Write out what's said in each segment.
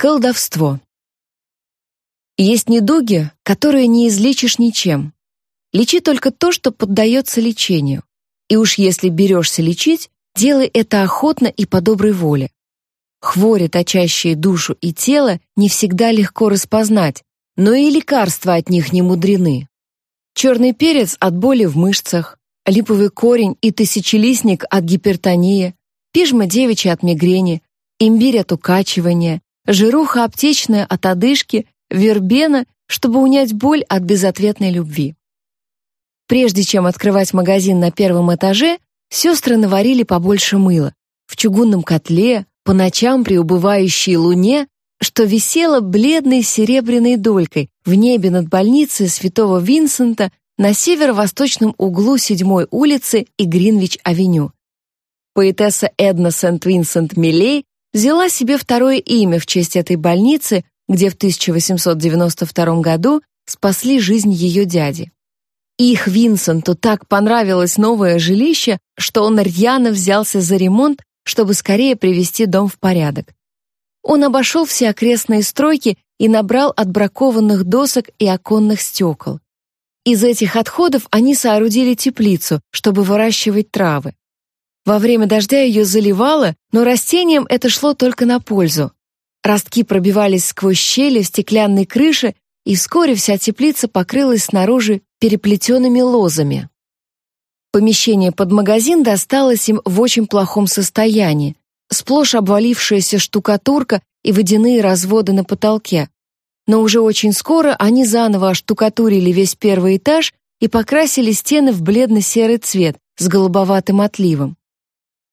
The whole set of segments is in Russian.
Колдовство. Есть недуги, которые не излечишь ничем. Лечи только то, что поддается лечению. И уж если берешься лечить, делай это охотно и по доброй воле. Хвори, точащие душу и тело, не всегда легко распознать, но и лекарства от них не мудрены. Черный перец от боли в мышцах, липовый корень и тысячелистник от гипертонии, пижма девичья от мигрени, имбирь от укачивания, жируха аптечная от одышки, вербена, чтобы унять боль от безответной любви. Прежде чем открывать магазин на первом этаже, сестры наварили побольше мыла. В чугунном котле, по ночам при убывающей луне, что висело бледной серебряной долькой в небе над больницей Святого Винсента на северо-восточном углу 7-й улицы и Гринвич-авеню. Поэтесса Эдна Сент-Винсент Миллей взяла себе второе имя в честь этой больницы, где в 1892 году спасли жизнь ее дяди. Их Винсенту так понравилось новое жилище, что он рьяно взялся за ремонт, чтобы скорее привести дом в порядок. Он обошел все окрестные стройки и набрал отбракованных досок и оконных стекол. Из этих отходов они соорудили теплицу, чтобы выращивать травы. Во время дождя ее заливало, но растениям это шло только на пользу. Ростки пробивались сквозь щели в стеклянной крыше, и вскоре вся теплица покрылась снаружи переплетенными лозами. Помещение под магазин досталось им в очень плохом состоянии. Сплошь обвалившаяся штукатурка и водяные разводы на потолке. Но уже очень скоро они заново оштукатурили весь первый этаж и покрасили стены в бледно-серый цвет с голубоватым отливом.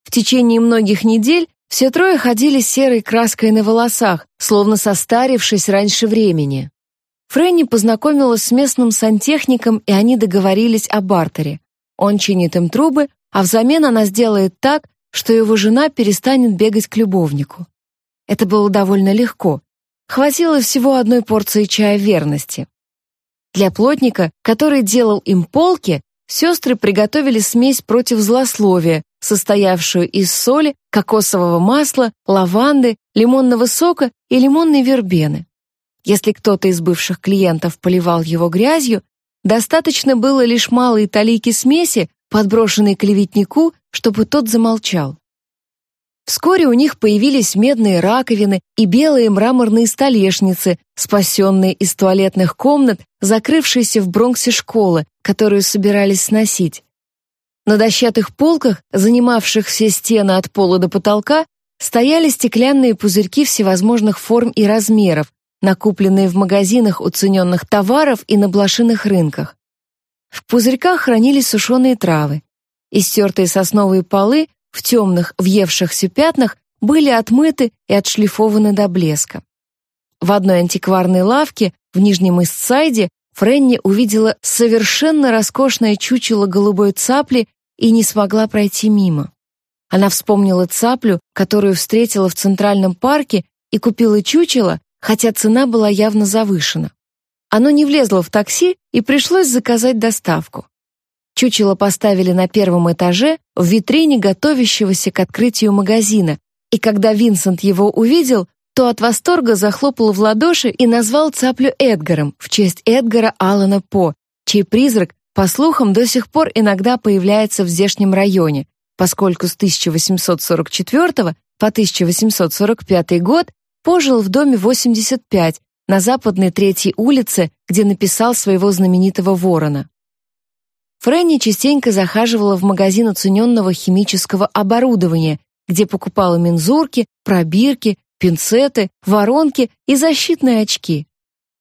В течение многих недель все трое ходили серой краской на волосах, словно состарившись раньше времени. Фрэнни познакомилась с местным сантехником, и они договорились о бартере. Он чинит им трубы, а взамен она сделает так, что его жена перестанет бегать к любовнику. Это было довольно легко. Хватило всего одной порции чая верности. Для плотника, который делал им полки, сестры приготовили смесь против злословия, состоявшую из соли, кокосового масла, лаванды, лимонного сока и лимонной вербены. Если кто-то из бывших клиентов поливал его грязью, достаточно было лишь малой талики смеси, подброшенной клеветнику, чтобы тот замолчал. Вскоре у них появились медные раковины и белые мраморные столешницы, спасенные из туалетных комнат, закрывшиеся в Бронксе школы, которую собирались сносить. На дощатых полках, занимавших все стены от пола до потолка, стояли стеклянные пузырьки всевозможных форм и размеров, накупленные в магазинах уцененных товаров и на блошиных рынках. В пузырьках хранились сушеные травы. Истертые сосновые полы в темных, въевшихся пятнах были отмыты и отшлифованы до блеска. В одной антикварной лавке в Нижнем Истсайде Френни увидела совершенно роскошное чучело голубой цапли и не смогла пройти мимо. Она вспомнила цаплю, которую встретила в Центральном парке и купила чучело, хотя цена была явно завышена. Оно не влезло в такси, и пришлось заказать доставку. Чучело поставили на первом этаже в витрине готовящегося к открытию магазина, и когда Винсент его увидел, то от восторга захлопал в ладоши и назвал цаплю Эдгаром в честь Эдгара Аллана По, чей призрак по слухам, до сих пор иногда появляется в здешнем районе, поскольку с 1844 по 1845 год пожил в доме 85 на западной третьей улице, где написал своего знаменитого ворона. Фрэнни частенько захаживала в магазин оцененного химического оборудования, где покупала мензурки, пробирки, пинцеты, воронки и защитные очки.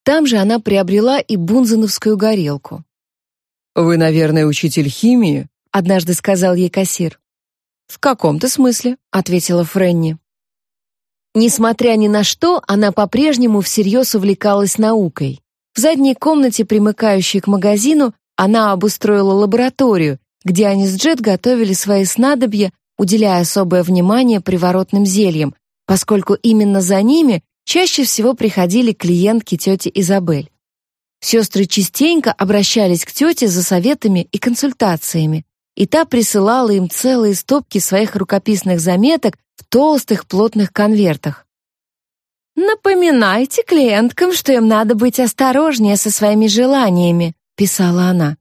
Там же она приобрела и бунзеновскую горелку. «Вы, наверное, учитель химии?» — однажды сказал ей кассир. «В каком-то смысле», — ответила Фрэнни. Несмотря ни на что, она по-прежнему всерьез увлекалась наукой. В задней комнате, примыкающей к магазину, она обустроила лабораторию, где они с Джет готовили свои снадобья, уделяя особое внимание приворотным зельям, поскольку именно за ними чаще всего приходили клиентки тети Изабель. Сестры частенько обращались к тете за советами и консультациями, и та присылала им целые стопки своих рукописных заметок в толстых плотных конвертах. «Напоминайте клиенткам, что им надо быть осторожнее со своими желаниями», — писала она.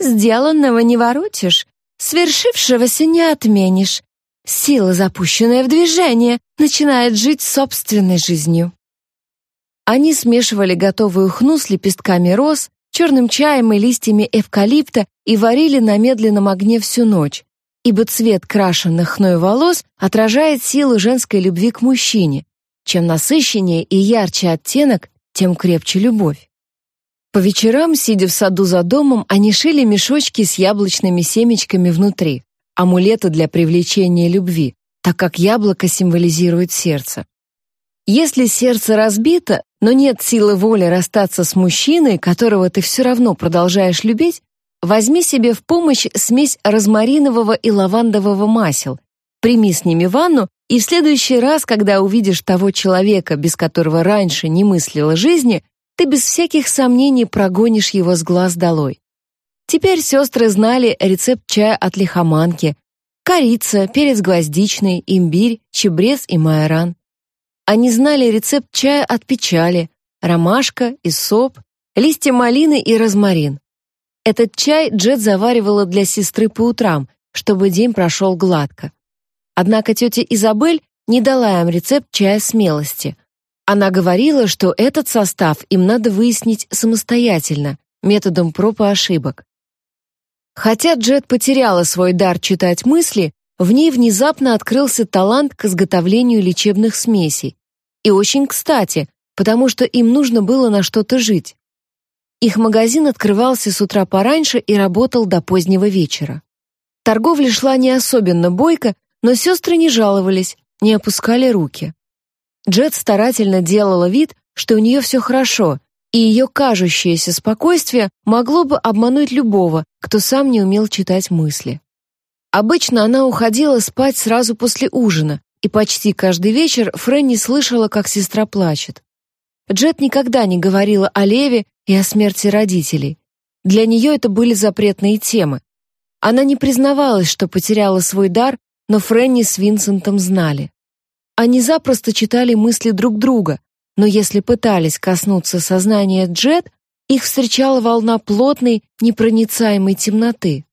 «Сделанного не воротишь, свершившегося не отменишь. Сила, запущенная в движение, начинает жить собственной жизнью». Они смешивали готовую хну с лепестками роз, черным чаем и листьями эвкалипта и варили на медленном огне всю ночь, ибо цвет крашенных хной волос отражает силу женской любви к мужчине. Чем насыщеннее и ярче оттенок, тем крепче любовь. По вечерам, сидя в саду за домом, они шили мешочки с яблочными семечками внутри, амулеты для привлечения любви, так как яблоко символизирует сердце. Если сердце разбито, но нет силы воли расстаться с мужчиной, которого ты все равно продолжаешь любить, возьми себе в помощь смесь розмаринового и лавандового масел, прими с ними ванну, и в следующий раз, когда увидишь того человека, без которого раньше не мыслила жизни, ты без всяких сомнений прогонишь его с глаз долой. Теперь сестры знали рецепт чая от лихоманки, корица, перец гвоздичный, имбирь, чебрец и майоран. Они знали рецепт чая от печали, ромашка, исоп, листья малины и розмарин. Этот чай Джет заваривала для сестры по утрам, чтобы день прошел гладко. Однако тетя Изабель не дала им рецепт чая смелости. Она говорила, что этот состав им надо выяснить самостоятельно, методом проб и ошибок. Хотя Джет потеряла свой дар читать мысли, в ней внезапно открылся талант к изготовлению лечебных смесей. И очень кстати, потому что им нужно было на что-то жить. Их магазин открывался с утра пораньше и работал до позднего вечера. Торговля шла не особенно бойко, но сестры не жаловались, не опускали руки. Джет старательно делала вид, что у нее все хорошо, и ее кажущееся спокойствие могло бы обмануть любого, кто сам не умел читать мысли. Обычно она уходила спать сразу после ужина, и почти каждый вечер Фрэнни слышала, как сестра плачет. Джет никогда не говорила о Леве и о смерти родителей. Для нее это были запретные темы. Она не признавалась, что потеряла свой дар, но Фрэнни с Винсентом знали. Они запросто читали мысли друг друга, но если пытались коснуться сознания Джет, их встречала волна плотной, непроницаемой темноты.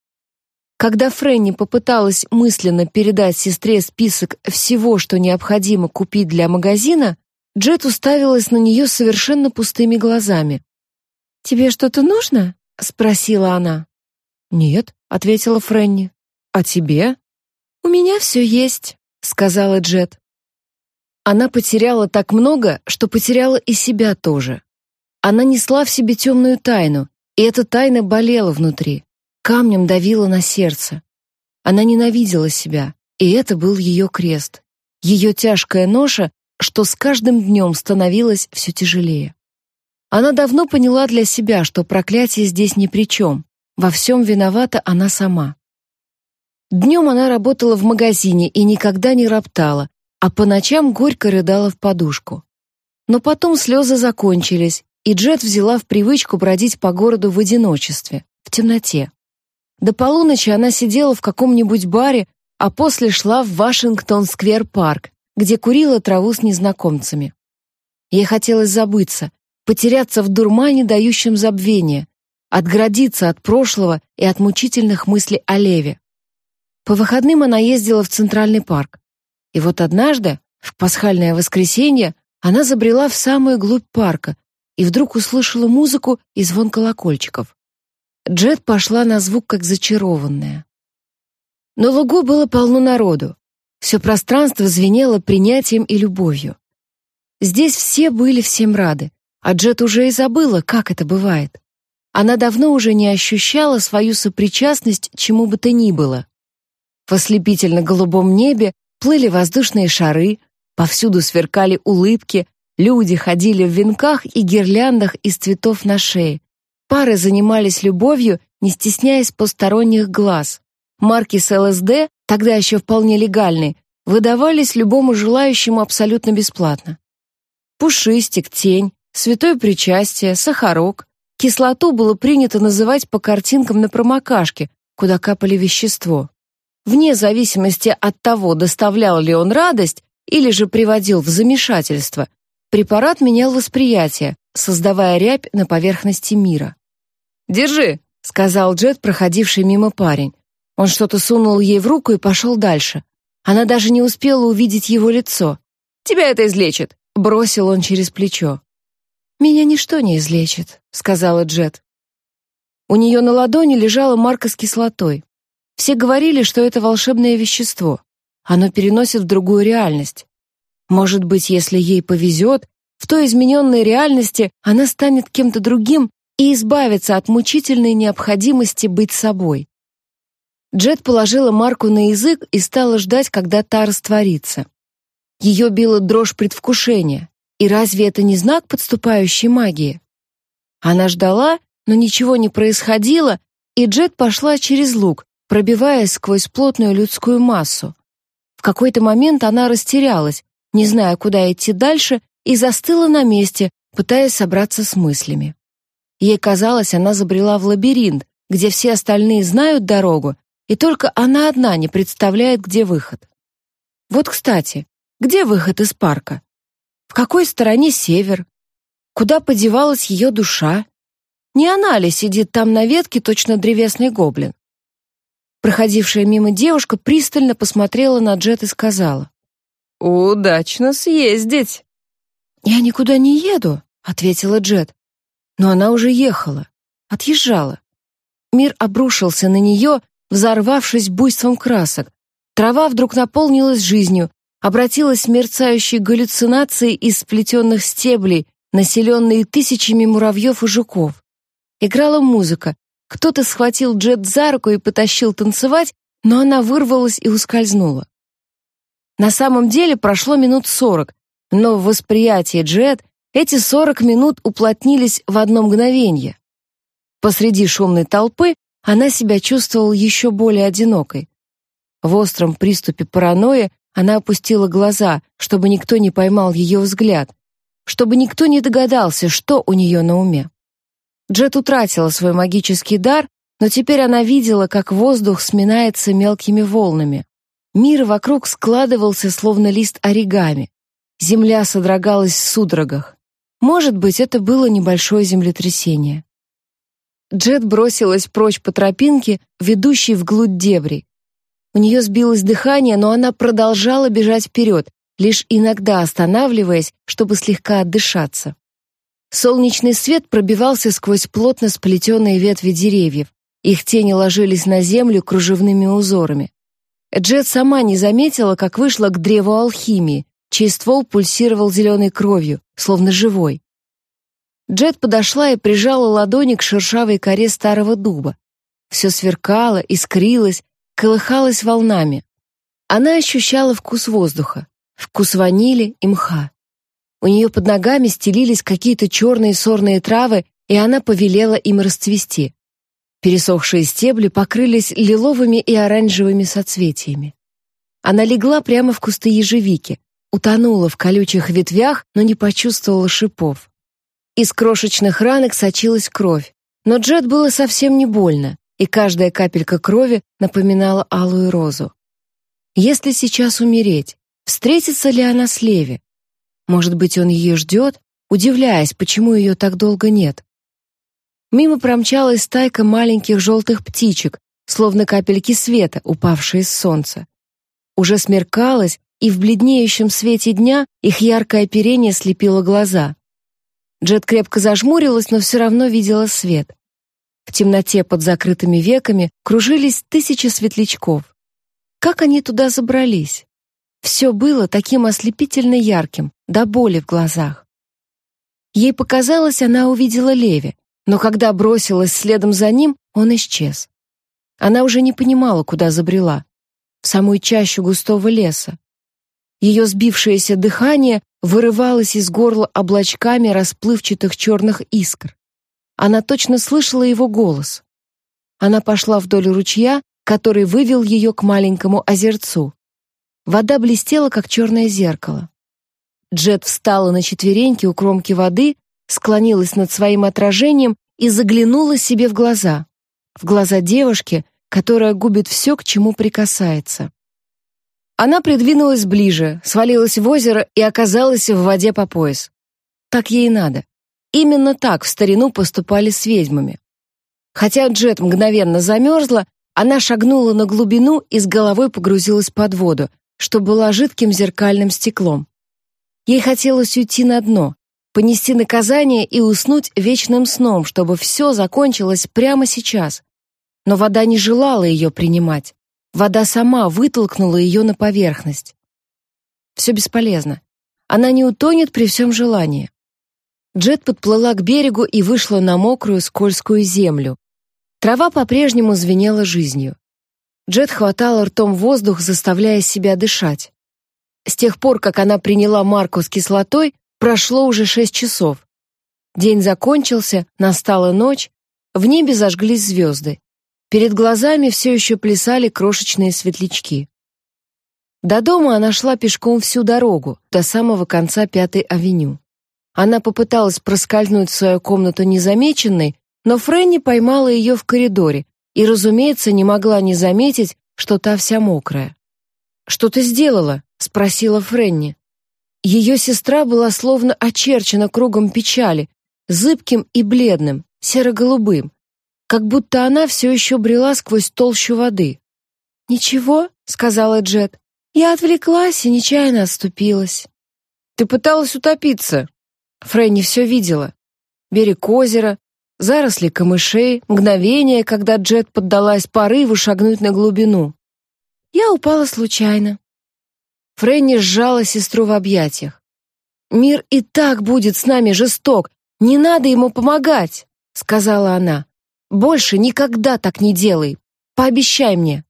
Когда Фрэнни попыталась мысленно передать сестре список всего, что необходимо купить для магазина, Джет уставилась на нее совершенно пустыми глазами. «Тебе что-то нужно?» — спросила она. «Нет», — ответила Фрэнни. «А тебе?» «У меня все есть», — сказала Джет. Она потеряла так много, что потеряла и себя тоже. Она несла в себе темную тайну, и эта тайна болела внутри камнем давила на сердце. Она ненавидела себя, и это был ее крест. Ее тяжкая ноша, что с каждым днем становилась все тяжелее. Она давно поняла для себя, что проклятие здесь ни при чем. Во всем виновата она сама. Днем она работала в магазине и никогда не роптала, а по ночам горько рыдала в подушку. Но потом слезы закончились, и Джет взяла в привычку бродить по городу в одиночестве, в темноте. До полуночи она сидела в каком-нибудь баре, а после шла в Вашингтон-сквер-парк, где курила траву с незнакомцами. Ей хотелось забыться, потеряться в дурмане, дающем забвение, отгородиться от прошлого и от мучительных мыслей о Леве. По выходным она ездила в Центральный парк. И вот однажды, в пасхальное воскресенье, она забрела в самую глубь парка и вдруг услышала музыку и звон колокольчиков. Джет пошла на звук как зачарованная. На лугу было полно народу. Все пространство звенело принятием и любовью. Здесь все были всем рады, а Джет уже и забыла, как это бывает. Она давно уже не ощущала свою сопричастность чему бы то ни было. В ослепительно-голубом небе плыли воздушные шары, повсюду сверкали улыбки, люди ходили в венках и гирляндах из цветов на шее, Пары занимались любовью, не стесняясь посторонних глаз. Марки с ЛСД, тогда еще вполне легальные, выдавались любому желающему абсолютно бесплатно. Пушистик, тень, святое причастие, сахарок. Кислоту было принято называть по картинкам на промокашке, куда капали вещество. Вне зависимости от того, доставлял ли он радость или же приводил в замешательство, Препарат менял восприятие, создавая рябь на поверхности мира. «Держи», — сказал Джет, проходивший мимо парень. Он что-то сунул ей в руку и пошел дальше. Она даже не успела увидеть его лицо. «Тебя это излечит», — бросил он через плечо. «Меня ничто не излечит», — сказала Джет. У нее на ладони лежала марка с кислотой. Все говорили, что это волшебное вещество. Оно переносит в другую реальность. Может быть, если ей повезет, в той измененной реальности она станет кем-то другим и избавится от мучительной необходимости быть собой. Джет положила марку на язык и стала ждать, когда та растворится. Ее била дрожь предвкушения. И разве это не знак подступающей магии? Она ждала, но ничего не происходило, и Джет пошла через луг, пробиваясь сквозь плотную людскую массу. В какой-то момент она растерялась, не зная, куда идти дальше, и застыла на месте, пытаясь собраться с мыслями. Ей казалось, она забрела в лабиринт, где все остальные знают дорогу, и только она одна не представляет, где выход. Вот, кстати, где выход из парка? В какой стороне север? Куда подевалась ее душа? Не она ли сидит там на ветке, точно древесный гоблин? Проходившая мимо девушка пристально посмотрела на Джет и сказала. «Удачно съездить!» «Я никуда не еду», — ответила Джет. Но она уже ехала, отъезжала. Мир обрушился на нее, взорвавшись буйством красок. Трава вдруг наполнилась жизнью, обратилась в мерцающие галлюцинации из сплетенных стеблей, населенные тысячами муравьев и жуков. Играла музыка. Кто-то схватил Джет за руку и потащил танцевать, но она вырвалась и ускользнула. На самом деле прошло минут сорок, но в восприятии Джет эти сорок минут уплотнились в одно мгновение. Посреди шумной толпы она себя чувствовала еще более одинокой. В остром приступе паранойи она опустила глаза, чтобы никто не поймал ее взгляд, чтобы никто не догадался, что у нее на уме. Джет утратила свой магический дар, но теперь она видела, как воздух сминается мелкими волнами. Мир вокруг складывался, словно лист оригами. Земля содрогалась в судорогах. Может быть, это было небольшое землетрясение. Джет бросилась прочь по тропинке, ведущей вглубь дебри. У нее сбилось дыхание, но она продолжала бежать вперед, лишь иногда останавливаясь, чтобы слегка отдышаться. Солнечный свет пробивался сквозь плотно сплетенные ветви деревьев. Их тени ложились на землю кружевными узорами. Джет сама не заметила, как вышла к древу алхимии, чей ствол пульсировал зеленой кровью, словно живой. Джет подошла и прижала ладони к шершавой коре старого дуба. Все сверкало, искрилось, колыхалось волнами. Она ощущала вкус воздуха, вкус ванили и мха. У нее под ногами стелились какие-то черные сорные травы, и она повелела им расцвести. Пересохшие стебли покрылись лиловыми и оранжевыми соцветиями. Она легла прямо в кусты ежевики, утонула в колючих ветвях, но не почувствовала шипов. Из крошечных ранок сочилась кровь, но Джет было совсем не больно, и каждая капелька крови напоминала алую розу. Если сейчас умереть, встретится ли она с Леви? Может быть, он ее ждет, удивляясь, почему ее так долго нет. Мимо промчалась стайка маленьких желтых птичек, словно капельки света, упавшие с солнца. Уже смеркалось, и в бледнеющем свете дня их яркое оперение слепило глаза. Джет крепко зажмурилась, но все равно видела свет. В темноте под закрытыми веками кружились тысячи светлячков. Как они туда забрались? Все было таким ослепительно ярким, до боли в глазах. Ей показалось, она увидела Леви но когда бросилась следом за ним, он исчез. Она уже не понимала, куда забрела. В самую чащу густого леса. Ее сбившееся дыхание вырывалось из горла облачками расплывчатых черных искр. Она точно слышала его голос. Она пошла вдоль ручья, который вывел ее к маленькому озерцу. Вода блестела, как черное зеркало. Джет встала на четвереньки у кромки воды склонилась над своим отражением и заглянула себе в глаза. В глаза девушки, которая губит все, к чему прикасается. Она придвинулась ближе, свалилась в озеро и оказалась в воде по пояс. Так ей надо. Именно так в старину поступали с ведьмами. Хотя Джет мгновенно замерзла, она шагнула на глубину и с головой погрузилась под воду, что была жидким зеркальным стеклом. Ей хотелось уйти на дно, понести наказание и уснуть вечным сном, чтобы все закончилось прямо сейчас. Но вода не желала ее принимать. Вода сама вытолкнула ее на поверхность. Все бесполезно. Она не утонет при всем желании. Джет подплыла к берегу и вышла на мокрую скользкую землю. Трава по-прежнему звенела жизнью. Джет хватала ртом воздух, заставляя себя дышать. С тех пор, как она приняла марку с кислотой, прошло уже шесть часов. День закончился, настала ночь, в небе зажглись звезды. Перед глазами все еще плясали крошечные светлячки. До дома она шла пешком всю дорогу, до самого конца Пятой авеню. Она попыталась проскользнуть в свою комнату незамеченной, но Фрэнни поймала ее в коридоре и, разумеется, не могла не заметить, что та вся мокрая. «Что ты сделала?» — спросила Фрэнни. Ее сестра была словно очерчена кругом печали, зыбким и бледным, серо-голубым, как будто она все еще брела сквозь толщу воды. «Ничего», — сказала Джет, — «я отвлеклась и нечаянно отступилась». «Ты пыталась утопиться». Фрэнни все видела. Берег озера, заросли камышей, мгновение, когда Джет поддалась порыву шагнуть на глубину. Я упала случайно. Фрэнни сжала сестру в объятиях. «Мир и так будет с нами жесток, не надо ему помогать», — сказала она. «Больше никогда так не делай, пообещай мне».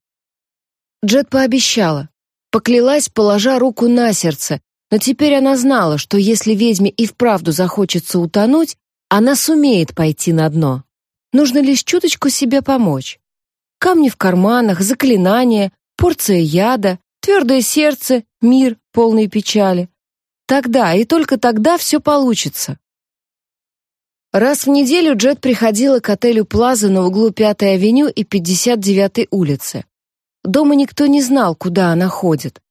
Джет пообещала, поклялась, положа руку на сердце, но теперь она знала, что если ведьме и вправду захочется утонуть, она сумеет пойти на дно. Нужно лишь чуточку себе помочь. Камни в карманах, заклинания, порция яда, твердое сердце, мир, полный печали. Тогда и только тогда все получится. Раз в неделю Джет приходила к отелю Плаза на углу 5-й авеню и 59-й улицы. Дома никто не знал, куда она ходит.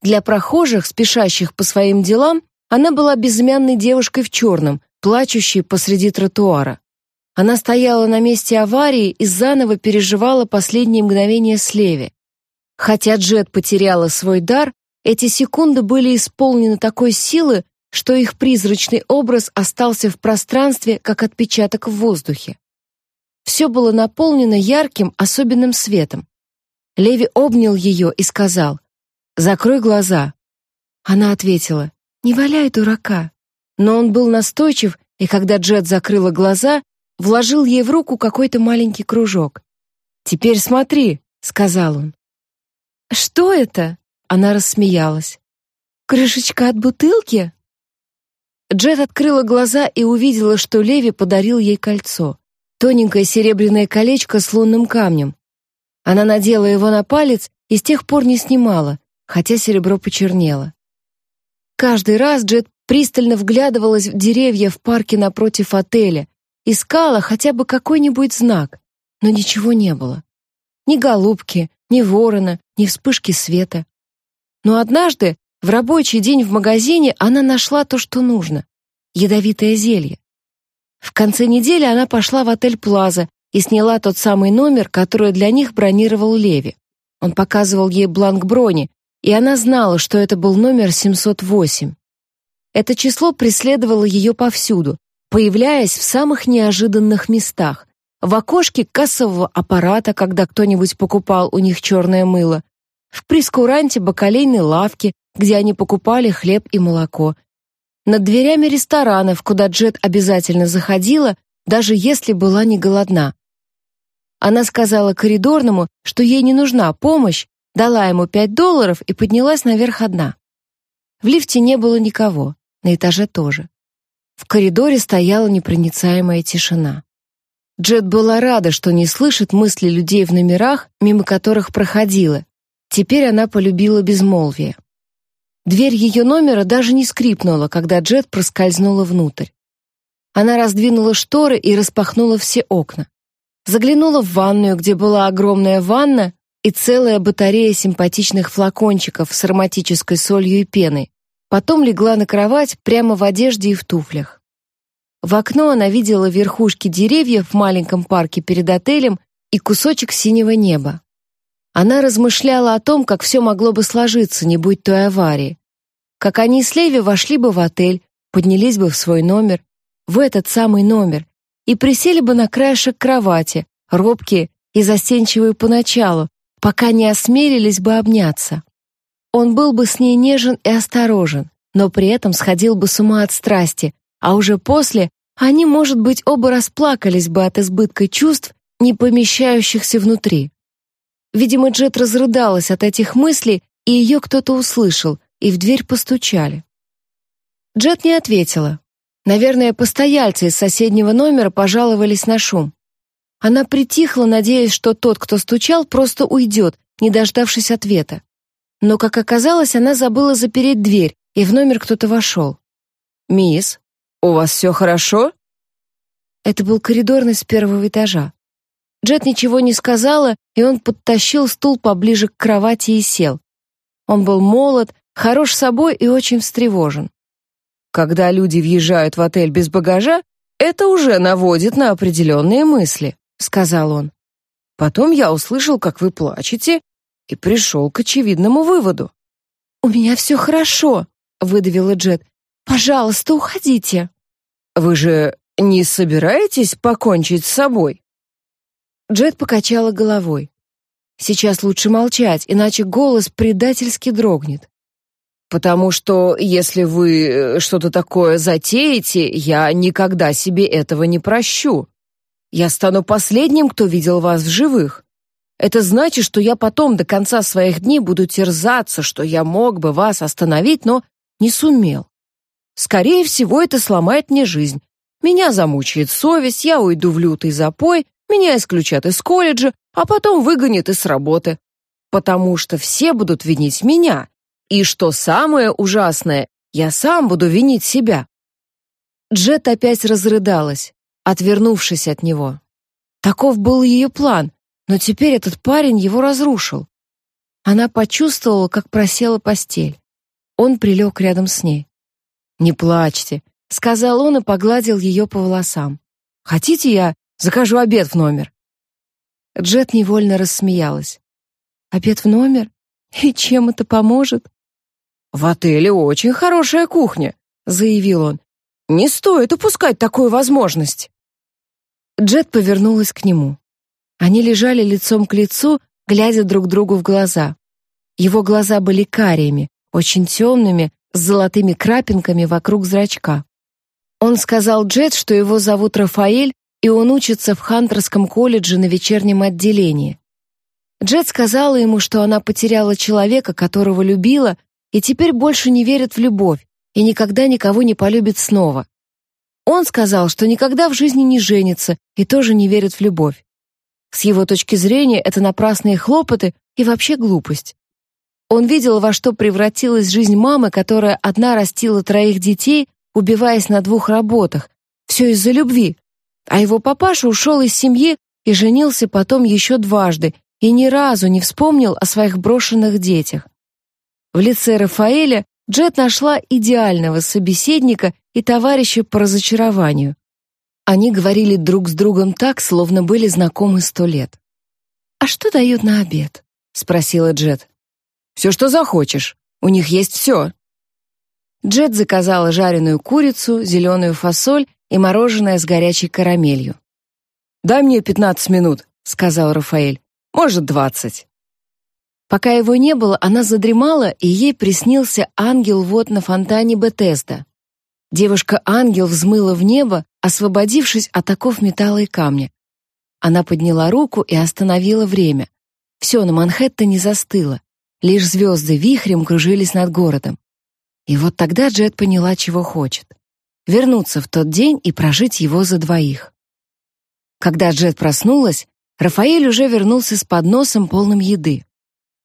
Для прохожих, спешащих по своим делам, она была безымянной девушкой в черном, плачущей посреди тротуара. Она стояла на месте аварии и заново переживала последние мгновения с Леви. Хотя Джет потеряла свой дар, эти секунды были исполнены такой силы, что их призрачный образ остался в пространстве, как отпечаток в воздухе. Все было наполнено ярким, особенным светом. Леви обнял ее и сказал, «Закрой глаза». Она ответила, «Не валяй дурака». Но он был настойчив, и когда Джет закрыла глаза, вложил ей в руку какой-то маленький кружок. «Теперь смотри», — сказал он. «Что это?» — она рассмеялась. «Крышечка от бутылки?» Джет открыла глаза и увидела, что Леви подарил ей кольцо. Тоненькое серебряное колечко с лунным камнем. Она надела его на палец и с тех пор не снимала, хотя серебро почернело. Каждый раз Джет пристально вглядывалась в деревья в парке напротив отеля, искала хотя бы какой-нибудь знак, но ничего не было. Ни голубки, ни ворона, ни вспышки света. Но однажды, в рабочий день в магазине, она нашла то, что нужно — ядовитое зелье. В конце недели она пошла в отель «Плаза» и сняла тот самый номер, который для них бронировал Леви. Он показывал ей бланк брони, и она знала, что это был номер 708. Это число преследовало ее повсюду, появляясь в самых неожиданных местах. В окошке кассового аппарата, когда кто-нибудь покупал у них черное мыло, в прескуранте бакалейной лавки, где они покупали хлеб и молоко, над дверями ресторанов, куда Джет обязательно заходила, даже если была не голодна. Она сказала коридорному, что ей не нужна помощь, дала ему пять долларов и поднялась наверх одна. В лифте не было никого на этаже тоже. В коридоре стояла непроницаемая тишина. Джет была рада, что не слышит мысли людей в номерах, мимо которых проходила. Теперь она полюбила безмолвие. Дверь ее номера даже не скрипнула, когда Джет проскользнула внутрь. Она раздвинула шторы и распахнула все окна. Заглянула в ванную, где была огромная ванна и целая батарея симпатичных флакончиков с ароматической солью и пеной, Потом легла на кровать прямо в одежде и в туфлях. В окно она видела верхушки деревьев в маленьком парке перед отелем и кусочек синего неба. Она размышляла о том, как все могло бы сложиться, не будь той аварии. Как они с Леви вошли бы в отель, поднялись бы в свой номер, в этот самый номер, и присели бы на краешек кровати, робкие и застенчивые поначалу, пока не осмелились бы обняться. Он был бы с ней нежен и осторожен, но при этом сходил бы с ума от страсти, а уже после они, может быть, оба расплакались бы от избытка чувств, не помещающихся внутри. Видимо, Джет разрыдалась от этих мыслей, и ее кто-то услышал, и в дверь постучали. Джет не ответила. Наверное, постояльцы из соседнего номера пожаловались на шум. Она притихла, надеясь, что тот, кто стучал, просто уйдет, не дождавшись ответа. Но, как оказалось, она забыла запереть дверь, и в номер кто-то вошел. «Мисс, у вас все хорошо?» Это был коридорный с первого этажа. Джет ничего не сказала, и он подтащил стул поближе к кровати и сел. Он был молод, хорош собой и очень встревожен. Когда люди въезжают в отель без багажа, это уже наводит на определенные мысли, сказал он. Потом я услышал, как вы плачете, и пришел к очевидному выводу. У меня все хорошо, выдавила Джет. Пожалуйста, уходите. Вы же не собираетесь покончить с собой? Джет покачала головой. Сейчас лучше молчать, иначе голос предательски дрогнет. Потому что если вы э, что-то такое затеете, я никогда себе этого не прощу. Я стану последним, кто видел вас в живых. Это значит, что я потом до конца своих дней буду терзаться, что я мог бы вас остановить, но не сумел. Скорее всего, это сломает мне жизнь. Меня замучает совесть, я уйду в лютый запой, меня исключат из колледжа, а потом выгонят из работы. Потому что все будут винить меня. И что самое ужасное, я сам буду винить себя. Джет опять разрыдалась, отвернувшись от него. Таков был ее план, но теперь этот парень его разрушил. Она почувствовала, как просела постель. Он прилег рядом с ней. «Не плачьте», — сказал он и погладил ее по волосам. «Хотите, я Закажу обед в номер». Джет невольно рассмеялась. «Обед в номер? И чем это поможет?» «В отеле очень хорошая кухня», — заявил он. «Не стоит упускать такую возможность». Джет повернулась к нему. Они лежали лицом к лицу, глядя друг другу в глаза. Его глаза были карими, очень темными, с золотыми крапинками вокруг зрачка. Он сказал Джет, что его зовут Рафаэль, и он учится в Хантерском колледже на вечернем отделении. Джет сказала ему, что она потеряла человека, которого любила, и теперь больше не верит в любовь и никогда никого не полюбит снова. Он сказал, что никогда в жизни не женится и тоже не верит в любовь. С его точки зрения это напрасные хлопоты и вообще глупость. Он видел, во что превратилась жизнь мамы, которая одна растила троих детей, убиваясь на двух работах. Все из-за любви. А его папаша ушел из семьи и женился потом еще дважды и ни разу не вспомнил о своих брошенных детях. В лице Рафаэля Джет нашла идеального собеседника и товарища по разочарованию. Они говорили друг с другом так, словно были знакомы сто лет. «А что дают на обед?» — спросила Джет. «Все, что захочешь. У них есть все». Джет заказала жареную курицу, зеленую фасоль и мороженое с горячей карамелью. «Дай мне пятнадцать минут», — сказал Рафаэль. «Может, двадцать». Пока его не было, она задремала, и ей приснился ангел вот на фонтане Бетесда. Девушка-ангел взмыла в небо, освободившись от оков металла и камня. Она подняла руку и остановила время. Все на Манхэттене застыло. Лишь звезды вихрем кружились над городом. И вот тогда Джет поняла, чего хочет вернуться в тот день и прожить его за двоих. Когда Джет проснулась, Рафаэль уже вернулся с подносом полным еды.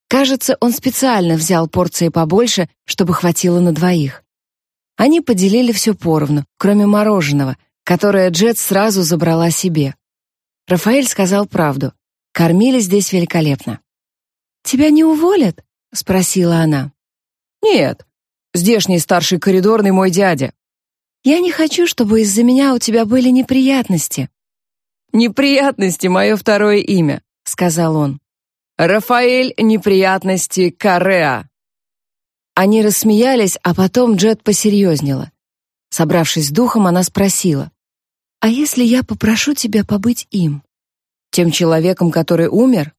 Кажется, он специально взял порции побольше, чтобы хватило на двоих. Они поделили все поровну, кроме мороженого, которое Джет сразу забрала себе. Рафаэль сказал правду. Кормили здесь великолепно. «Тебя не уволят?» — спросила она. «Нет, Здешний старший коридорный мой дядя». «Я не хочу, чтобы из-за меня у тебя были неприятности». «Неприятности — мое второе имя», — сказал он. «Рафаэль Неприятности Кареа». Они рассмеялись, а потом Джет посерьезнела. Собравшись с духом, она спросила. «А если я попрошу тебя побыть им?» «Тем человеком, который умер?»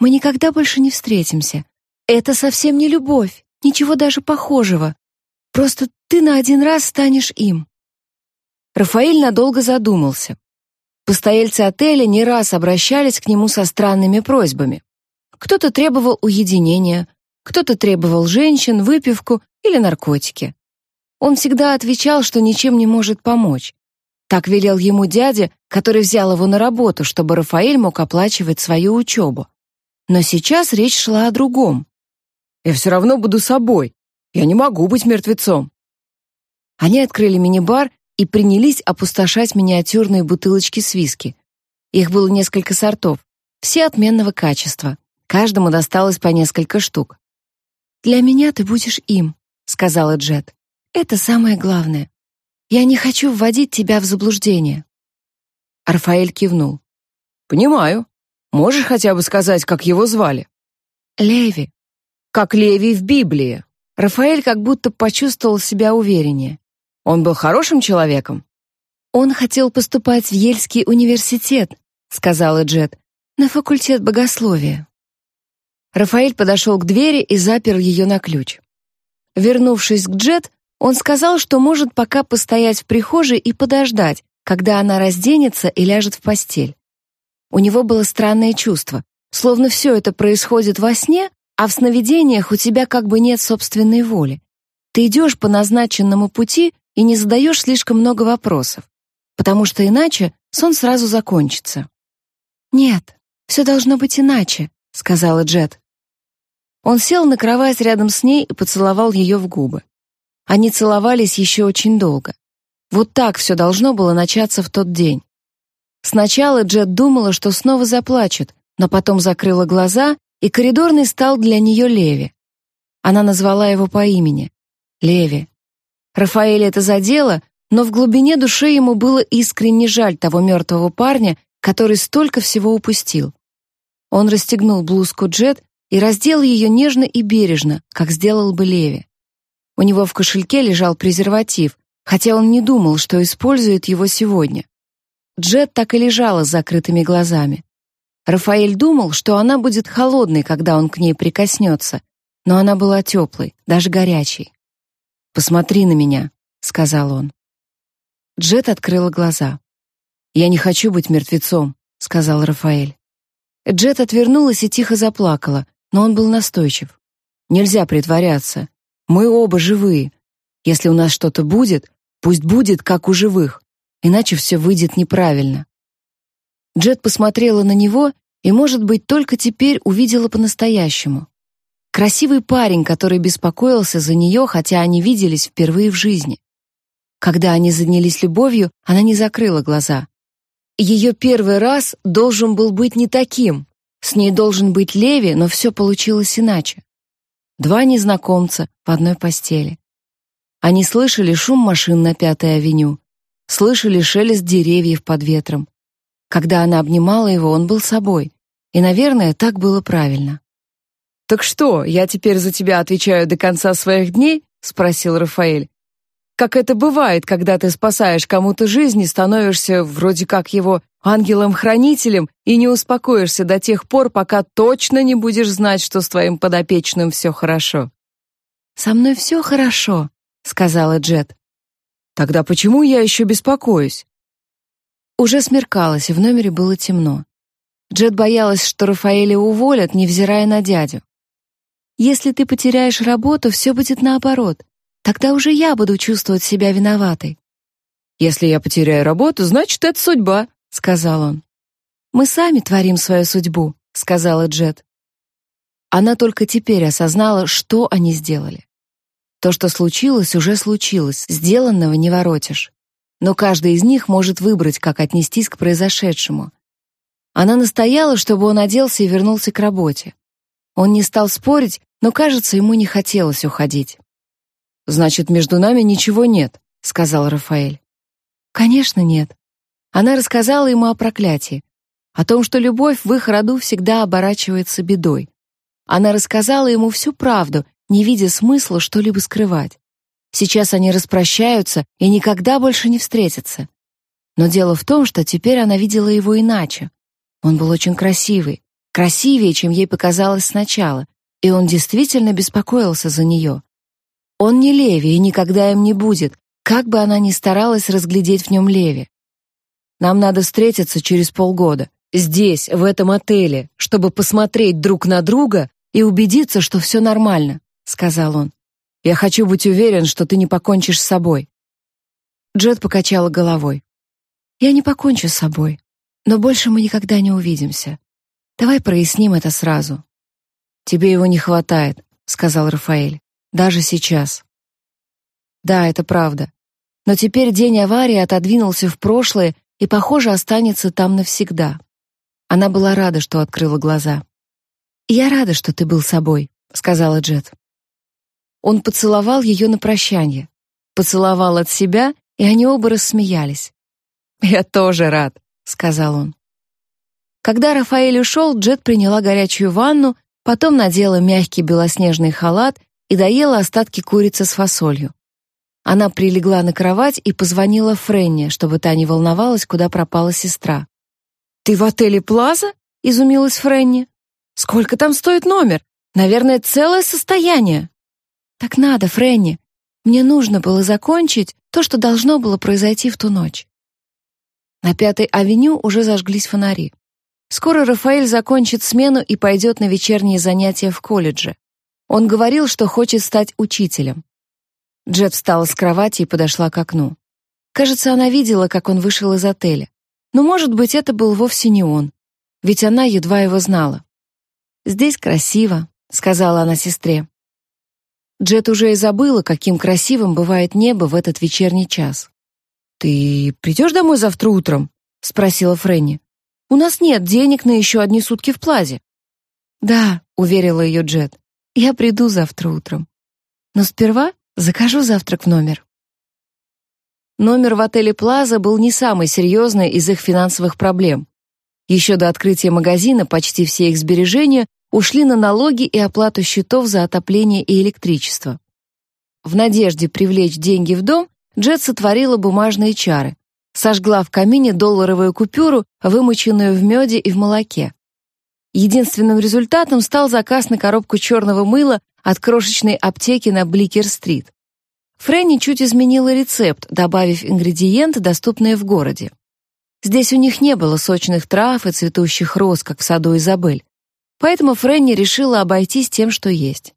«Мы никогда больше не встретимся. Это совсем не любовь, ничего даже похожего. Просто ты на один раз станешь им». Рафаэль надолго задумался. Постояльцы отеля не раз обращались к нему со странными просьбами. Кто-то требовал уединения, кто-то требовал женщин, выпивку или наркотики. Он всегда отвечал, что ничем не может помочь. Так велел ему дядя, который взял его на работу, чтобы Рафаэль мог оплачивать свою учебу. Но сейчас речь шла о другом. «Я все равно буду собой. Я не могу быть мертвецом». Они открыли мини-бар и принялись опустошать миниатюрные бутылочки с виски. Их было несколько сортов, все отменного качества. Каждому досталось по несколько штук. «Для меня ты будешь им», — сказала Джет. «Это самое главное. Я не хочу вводить тебя в заблуждение». Рафаэль кивнул. «Понимаю. Можешь хотя бы сказать, как его звали?» «Леви». «Как Леви в Библии». Рафаэль как будто почувствовал себя увереннее. Он был хорошим человеком? Он хотел поступать в Ельский университет, сказала Джет, на факультет богословия. Рафаэль подошел к двери и запер ее на ключ. Вернувшись к Джет, он сказал, что может пока постоять в прихожей и подождать, когда она разденется и ляжет в постель. У него было странное чувство, словно все это происходит во сне, а в сновидениях у тебя как бы нет собственной воли. Ты идешь по назначенному пути и не задаешь слишком много вопросов, потому что иначе сон сразу закончится. «Нет, все должно быть иначе», — сказала Джет. Он сел на кровать рядом с ней и поцеловал ее в губы. Они целовались еще очень долго. Вот так все должно было начаться в тот день. Сначала Джет думала, что снова заплачет, но потом закрыла глаза, и коридорный стал для нее Леви. Она назвала его по имени. Леви. Рафаэля это задело, но в глубине души ему было искренне жаль того мертвого парня, который столько всего упустил. Он расстегнул блузку Джет и раздел ее нежно и бережно, как сделал бы Леви. У него в кошельке лежал презерватив, хотя он не думал, что использует его сегодня. Джет так и лежала с закрытыми глазами. Рафаэль думал, что она будет холодной, когда он к ней прикоснется, но она была теплой, даже горячей. «Посмотри на меня», — сказал он. Джет открыла глаза. «Я не хочу быть мертвецом», — сказал Рафаэль. Джет отвернулась и тихо заплакала, но он был настойчив. Нельзя притворяться. Мы оба живые. Если у нас что-то будет, пусть будет как у живых, иначе все выйдет неправильно. Джет посмотрела на него и, может быть, только теперь увидела по-настоящему. Красивый парень, который беспокоился за нее, хотя они виделись впервые в жизни. Когда они занялись любовью, она не закрыла глаза. Ее первый раз должен был быть не таким, с ней должен быть Леви, но все получилось иначе. Два незнакомца в одной постели. Они слышали шум машин на Пятой авеню, слышали шелест деревьев под ветром. Когда она обнимала его, он был собой, и, наверное, так было правильно. «Так что, я теперь за тебя отвечаю до конца своих дней?» — спросил Рафаэль как это бывает, когда ты спасаешь кому-то жизнь и становишься вроде как его ангелом-хранителем и не успокоишься до тех пор, пока точно не будешь знать, что с твоим подопечным все хорошо. «Со мной все хорошо», — сказала Джет. «Тогда почему я еще беспокоюсь?» Уже смеркалось, и в номере было темно. Джет боялась, что Рафаэля уволят, невзирая на дядю. «Если ты потеряешь работу, все будет наоборот. Тогда уже я буду чувствовать себя виноватой. Если я потеряю работу, значит, это судьба, сказал он. Мы сами творим свою судьбу, сказала Джет. Она только теперь осознала, что они сделали. То, что случилось, уже случилось, сделанного не воротишь. Но каждый из них может выбрать, как отнестись к произошедшему. Она настояла, чтобы он оделся и вернулся к работе. Он не стал спорить, но, кажется, ему не хотелось уходить. Значит, между нами ничего нет, сказал Рафаэль. Конечно, нет. Она рассказала ему о проклятии, о том, что любовь в их роду всегда оборачивается бедой. Она рассказала ему всю правду, не видя смысла что-либо скрывать. Сейчас они распрощаются и никогда больше не встретятся. Но дело в том, что теперь она видела его иначе. Он был очень красивый, красивее, чем ей показалось сначала, и он действительно беспокоился за нее. Он не Леви и никогда им не будет, как бы она ни старалась разглядеть в нем Леви. Нам надо встретиться через полгода, здесь, в этом отеле, чтобы посмотреть друг на друга и убедиться, что все нормально, сказал он. Я хочу быть уверен, что ты не покончишь с собой. Джет покачала головой. Я не покончу с собой, но больше мы никогда не увидимся. Давай проясним это сразу. Тебе его не хватает, сказал Рафаэль. Даже сейчас. Да, это правда. Но теперь день аварии отодвинулся в прошлое и, похоже, останется там навсегда. Она была рада, что открыла глаза. «Я рада, что ты был собой», — сказала Джет. Он поцеловал ее на прощание. Поцеловал от себя, и они оба рассмеялись. «Я тоже рад», — сказал он. Когда Рафаэль ушел, Джет приняла горячую ванну, потом надела мягкий белоснежный халат и доела остатки курицы с фасолью. Она прилегла на кровать и позвонила Френне, чтобы та не волновалась, куда пропала сестра. «Ты в отеле Плаза?» — изумилась Френни. «Сколько там стоит номер? Наверное, целое состояние». «Так надо, Френни. Мне нужно было закончить то, что должно было произойти в ту ночь. На Пятой авеню уже зажглись фонари. Скоро Рафаэль закончит смену и пойдет на вечерние занятия в колледже. Он говорил, что хочет стать учителем. Джет встала с кровати и подошла к окну. Кажется, она видела, как он вышел из отеля. Но, может быть, это был вовсе не он, ведь она едва его знала. «Здесь красиво», — сказала она сестре. Джет уже и забыла, каким красивым бывает небо в этот вечерний час. «Ты придешь домой завтра утром?» — спросила Фрэнни. «У нас нет денег на еще одни сутки в плазе». «Да», — уверила ее Джет, — «я приду завтра утром. Но сперва закажу завтрак в номер». Номер в отеле «Плаза» был не самой серьезной из их финансовых проблем. Еще до открытия магазина почти все их сбережения ушли на налоги и оплату счетов за отопление и электричество. В надежде привлечь деньги в дом, Джет сотворила бумажные чары. Сожгла в камине долларовую купюру, вымоченную в меде и в молоке. Единственным результатом стал заказ на коробку черного мыла от крошечной аптеки на Бликер-стрит. Фрэнни чуть изменила рецепт, добавив ингредиенты, доступные в городе. Здесь у них не было сочных трав и цветущих роз, как в саду Изабель. Поэтому Фрэнни решила обойтись тем, что есть.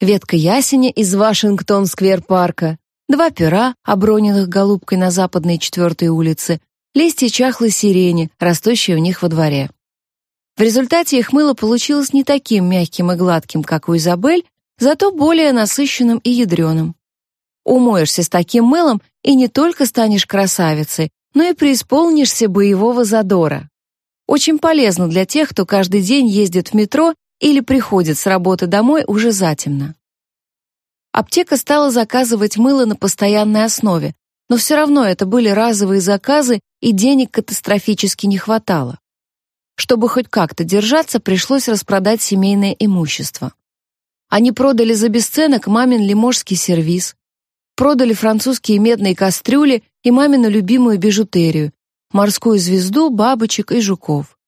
Ветка ясеня из Вашингтон-сквер-парка, два пера, оброненных голубкой на западной четвертой улице, листья чахлой сирени, растущие у них во дворе. В результате их мыло получилось не таким мягким и гладким, как у Изабель, зато более насыщенным и ядреным. Умоешься с таким мылом и не только станешь красавицей, но и преисполнишься боевого задора. Очень полезно для тех, кто каждый день ездит в метро или приходит с работы домой уже затемно. Аптека стала заказывать мыло на постоянной основе, но все равно это были разовые заказы, и денег катастрофически не хватало. Чтобы хоть как-то держаться, пришлось распродать семейное имущество. Они продали за бесценок мамин лиможский сервиз, продали французские медные кастрюли и мамину любимую бижутерию, морскую звезду, бабочек и жуков.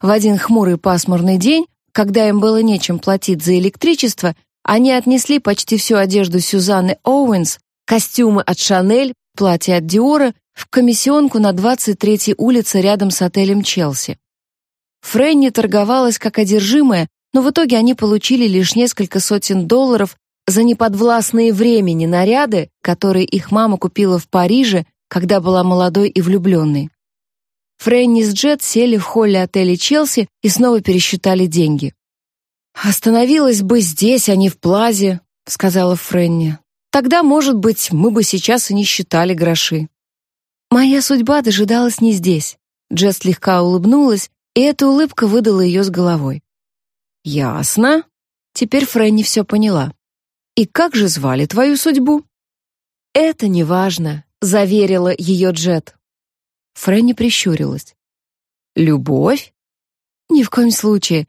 В один хмурый пасмурный день, когда им было нечем платить за электричество, они отнесли почти всю одежду Сюзанны Оуэнс, костюмы от Шанель, платье от Диора в комиссионку на 23-й улице рядом с отелем Челси. Фрэнни торговалась как одержимая, но в итоге они получили лишь несколько сотен долларов за неподвластные времени наряды, которые их мама купила в Париже, когда была молодой и влюбленной. Фрэнни с Джет сели в холле отеля Челси и снова пересчитали деньги. «Остановилась бы здесь, а не в Плазе», — сказала Фрэнни. «Тогда, может быть, мы бы сейчас и не считали гроши». «Моя судьба дожидалась не здесь». Джесс слегка улыбнулась, и эта улыбка выдала ее с головой. «Ясно». Теперь Фрэнни все поняла. И как же звали твою судьбу? Это неважно, заверила ее Джет. Фрэнни прищурилась. Любовь? Ни в коем случае.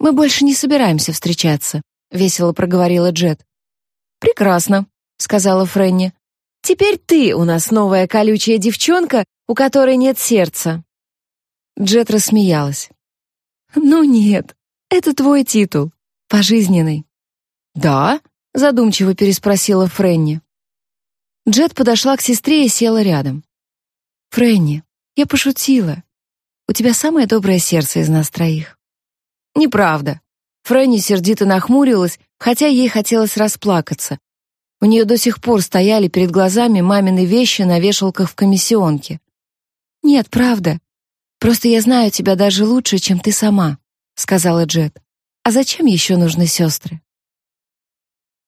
Мы больше не собираемся встречаться, весело проговорила Джет. Прекрасно, сказала Фрэнни. Теперь ты у нас новая колючая девчонка, у которой нет сердца. Джет рассмеялась. Ну нет, это твой титул, пожизненный. Да? задумчиво переспросила Фрэнни. Джет подошла к сестре и села рядом. Фрэнни, я пошутила. У тебя самое доброе сердце из нас троих. Неправда. Фрэнни сердито нахмурилась, хотя ей хотелось расплакаться. У нее до сих пор стояли перед глазами мамины вещи на вешалках в комиссионке. Нет, правда. Просто я знаю тебя даже лучше, чем ты сама, сказала Джет. А зачем еще нужны сестры?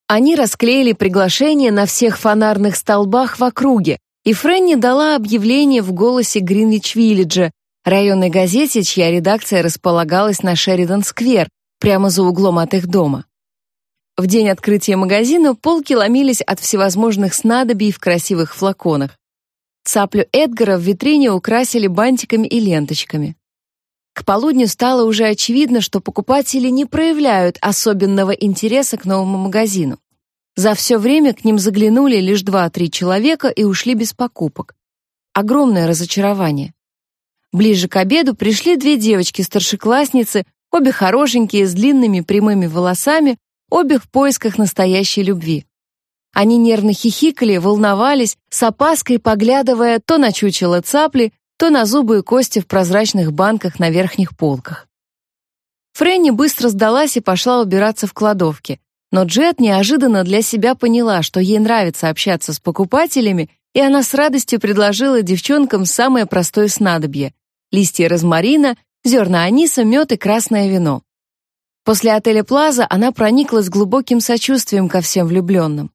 Они расклеили приглашение на всех фонарных столбах в округе, и Фрэнни дала объявление в голосе Гринвич-Виллиджа, районной газете, чья редакция располагалась на Шеридан-сквер, прямо за углом от их дома. В день открытия магазина полки ломились от всевозможных снадобий в красивых флаконах. Цаплю Эдгара в витрине украсили бантиками и ленточками. К полудню стало уже очевидно, что покупатели не проявляют особенного интереса к новому магазину. За все время к ним заглянули лишь два-три человека и ушли без покупок. Огромное разочарование. Ближе к обеду пришли две девочки-старшеклассницы, обе хорошенькие, с длинными прямыми волосами, обе в поисках настоящей любви. Они нервно хихикали, волновались, с опаской поглядывая то на чучело цапли, то на зубы и кости в прозрачных банках на верхних полках. Фрэнни быстро сдалась и пошла убираться в кладовке. Но Джет неожиданно для себя поняла, что ей нравится общаться с покупателями, и она с радостью предложила девчонкам самое простое снадобье — листья розмарина, зерна аниса, мед и красное вино. После отеля «Плаза» она прониклась глубоким сочувствием ко всем влюбленным.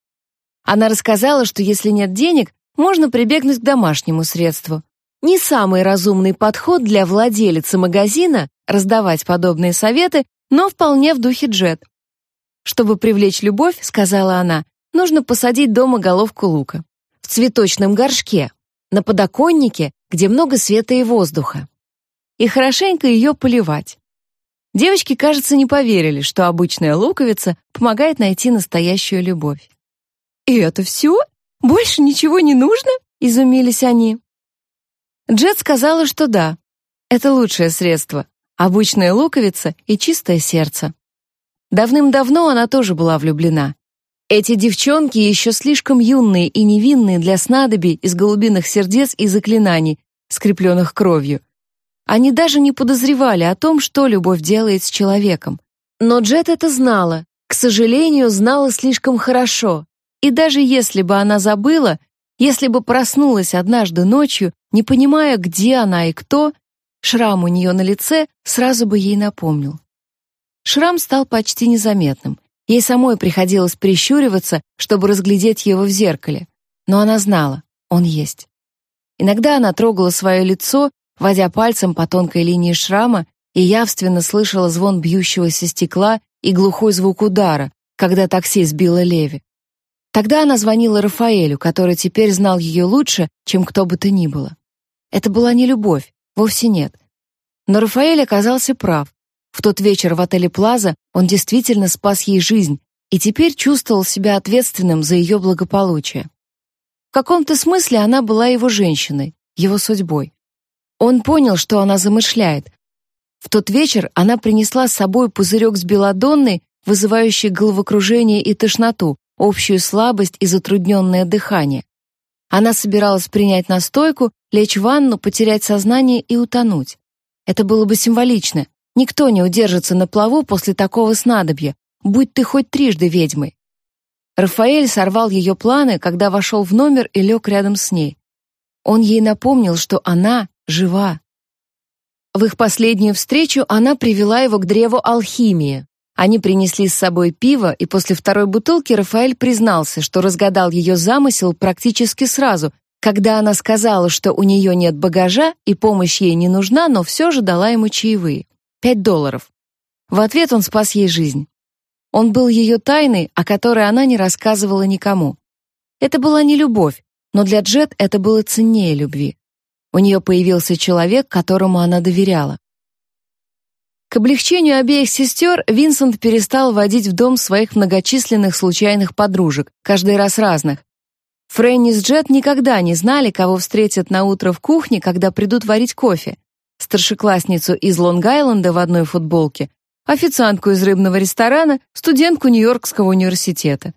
Она рассказала, что если нет денег, можно прибегнуть к домашнему средству. Не самый разумный подход для владелицы магазина раздавать подобные советы, но вполне в духе Джет. Чтобы привлечь любовь, сказала она, нужно посадить дома головку лука. В цветочном горшке, на подоконнике, где много света и воздуха. И хорошенько ее поливать. Девочки, кажется, не поверили, что обычная луковица помогает найти настоящую любовь. «И это все? Больше ничего не нужно?» — изумились они. Джет сказала, что да, это лучшее средство. Обычная луковица и чистое сердце. Давным-давно она тоже была влюблена. Эти девчонки еще слишком юные и невинные для снадобий из голубиных сердец и заклинаний, скрепленных кровью. Они даже не подозревали о том, что любовь делает с человеком. Но Джет это знала, к сожалению, знала слишком хорошо. И даже если бы она забыла, если бы проснулась однажды ночью, не понимая, где она и кто, шрам у нее на лице сразу бы ей напомнил. Шрам стал почти незаметным. Ей самой приходилось прищуриваться, чтобы разглядеть его в зеркале. Но она знала, он есть. Иногда она трогала свое лицо, водя пальцем по тонкой линии шрама, и явственно слышала звон бьющегося стекла и глухой звук удара, когда такси сбило Леви. Тогда она звонила Рафаэлю, который теперь знал ее лучше, чем кто бы то ни было. Это была не любовь, вовсе нет. Но Рафаэль оказался прав. В тот вечер в отеле Плаза он действительно спас ей жизнь и теперь чувствовал себя ответственным за ее благополучие. В каком-то смысле она была его женщиной, его судьбой. Он понял, что она замышляет. В тот вечер она принесла с собой пузырек с белодонной, вызывающий головокружение и тошноту, общую слабость и затрудненное дыхание. Она собиралась принять настойку, лечь в ванну, потерять сознание и утонуть. Это было бы символично, Никто не удержится на плаву после такого снадобья, будь ты хоть трижды ведьмой. Рафаэль сорвал ее планы, когда вошел в номер и лег рядом с ней. Он ей напомнил, что она жива. В их последнюю встречу она привела его к древу алхимии. Они принесли с собой пиво, и после второй бутылки Рафаэль признался, что разгадал ее замысел практически сразу, когда она сказала, что у нее нет багажа и помощь ей не нужна, но все же дала ему чаевые. Пять долларов. В ответ он спас ей жизнь. Он был ее тайной, о которой она не рассказывала никому. Это была не любовь, но для Джет это было ценнее любви. У нее появился человек, которому она доверяла. К облегчению обеих сестер Винсент перестал водить в дом своих многочисленных случайных подружек, каждый раз разных. Фрэнни с Джет никогда не знали, кого встретят на утро в кухне, когда придут варить кофе. Старшеклассницу из Лонг-Айленда в одной футболке, официантку из рыбного ресторана, студентку Нью-Йоркского университета.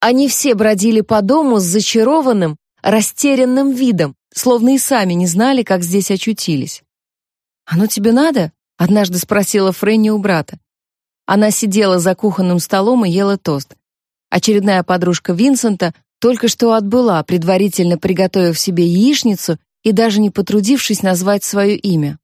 Они все бродили по дому с зачарованным, растерянным видом, словно и сами не знали, как здесь очутились. «Оно тебе надо?» — однажды спросила Фрэнни у брата. Она сидела за кухонным столом и ела тост. Очередная подружка Винсента только что отбыла, предварительно приготовив себе яичницу и даже не потрудившись назвать свое имя.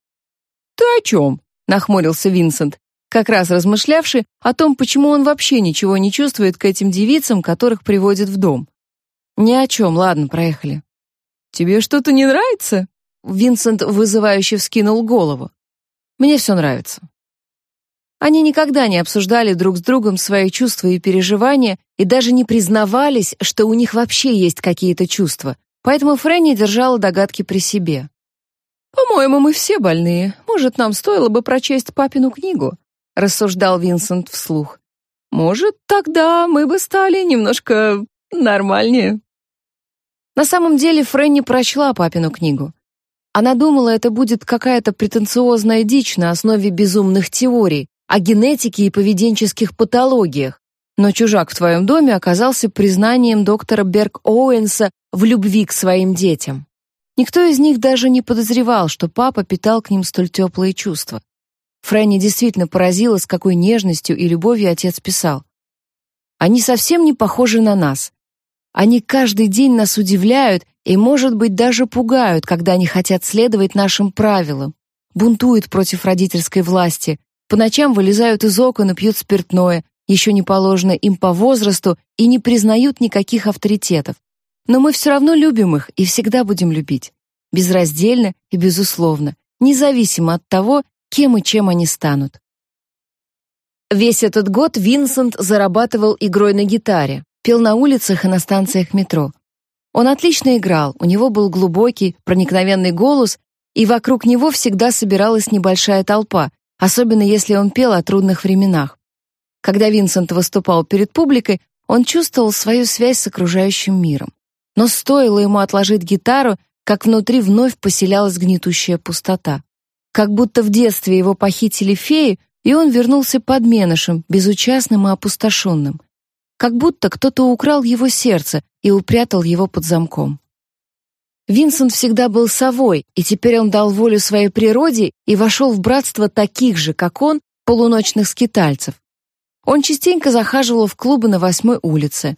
«Ты о чем?» — нахмурился Винсент, как раз размышлявший о том, почему он вообще ничего не чувствует к этим девицам, которых приводит в дом. «Ни о чем, ладно, проехали». «Тебе что-то не нравится?» Винсент вызывающе вскинул голову. «Мне все нравится». Они никогда не обсуждали друг с другом свои чувства и переживания и даже не признавались, что у них вообще есть какие-то чувства, поэтому Фрэнни держала догадки при себе. «По-моему, мы все больные. Может, нам стоило бы прочесть папину книгу?» — рассуждал Винсент вслух. «Может, тогда мы бы стали немножко нормальнее». На самом деле Фрэнни прочла папину книгу. Она думала, это будет какая-то претенциозная дичь на основе безумных теорий о генетике и поведенческих патологиях, но чужак в твоем доме оказался признанием доктора Берг Оуэнса в любви к своим детям. Никто из них даже не подозревал, что папа питал к ним столь теплые чувства. Фрэнни действительно поразила, с какой нежностью и любовью отец писал. «Они совсем не похожи на нас. Они каждый день нас удивляют и, может быть, даже пугают, когда они хотят следовать нашим правилам, бунтуют против родительской власти, по ночам вылезают из окон и пьют спиртное, еще не положено им по возрасту и не признают никаких авторитетов. Но мы все равно любим их и всегда будем любить. Безраздельно и безусловно, независимо от того, кем и чем они станут. Весь этот год Винсент зарабатывал игрой на гитаре, пел на улицах и на станциях метро. Он отлично играл, у него был глубокий, проникновенный голос, и вокруг него всегда собиралась небольшая толпа, особенно если он пел о трудных временах. Когда Винсент выступал перед публикой, он чувствовал свою связь с окружающим миром. Но стоило ему отложить гитару, как внутри вновь поселялась гнетущая пустота. Как будто в детстве его похитили феи, и он вернулся подменышем, безучастным и опустошенным. Как будто кто-то украл его сердце и упрятал его под замком. Винсент всегда был совой, и теперь он дал волю своей природе и вошел в братство таких же, как он, полуночных скитальцев. Он частенько захаживал в клубы на Восьмой улице.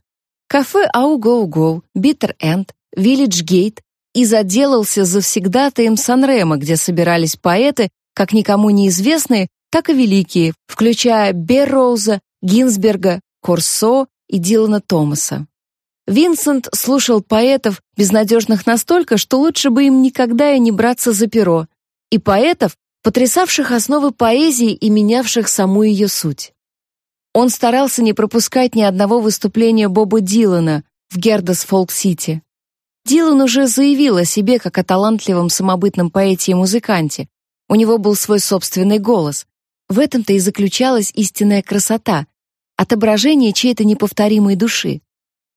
Кафе «Ау Гоу Гоу», «Биттер Энд», «Виллидж Гейт» и заделался завсегдатаем Санрема, где собирались поэты, как никому неизвестные, так и великие, включая Берроуза, Гинзберга, Корсо и Дилана Томаса. Винсент слушал поэтов, безнадежных настолько, что лучше бы им никогда и не браться за перо, и поэтов, потрясавших основы поэзии и менявших саму ее суть. Он старался не пропускать ни одного выступления Боба Дилана в Гердес Фолк-Сити. Дилан уже заявил о себе как о талантливом самобытном поэте и музыканте. У него был свой собственный голос. В этом-то и заключалась истинная красота, отображение чьей-то неповторимой души.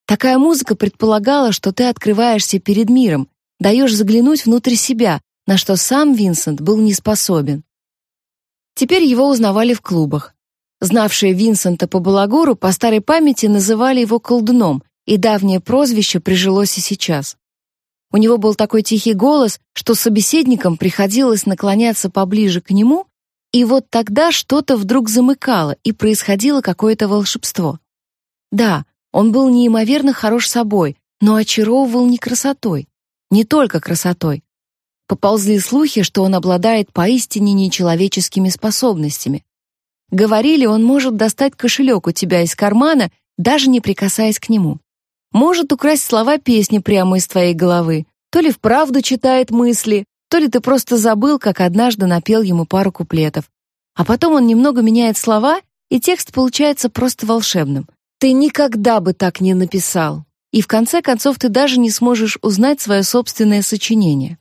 Такая музыка предполагала, что ты открываешься перед миром, даешь заглянуть внутрь себя, на что сам Винсент был не способен. Теперь его узнавали в клубах. Знавшие Винсента по балагуру по старой памяти называли его колдуном, и давнее прозвище прижилось и сейчас. У него был такой тихий голос, что собеседникам приходилось наклоняться поближе к нему, и вот тогда что-то вдруг замыкало, и происходило какое-то волшебство. Да, он был неимоверно хорош собой, но очаровывал не красотой, не только красотой. Поползли слухи, что он обладает поистине нечеловеческими способностями. Говорили, он может достать кошелек у тебя из кармана, даже не прикасаясь к нему может украсть слова песни прямо из твоей головы. То ли вправду читает мысли, то ли ты просто забыл, как однажды напел ему пару куплетов. А потом он немного меняет слова, и текст получается просто волшебным. Ты никогда бы так не написал. И в конце концов ты даже не сможешь узнать свое собственное сочинение.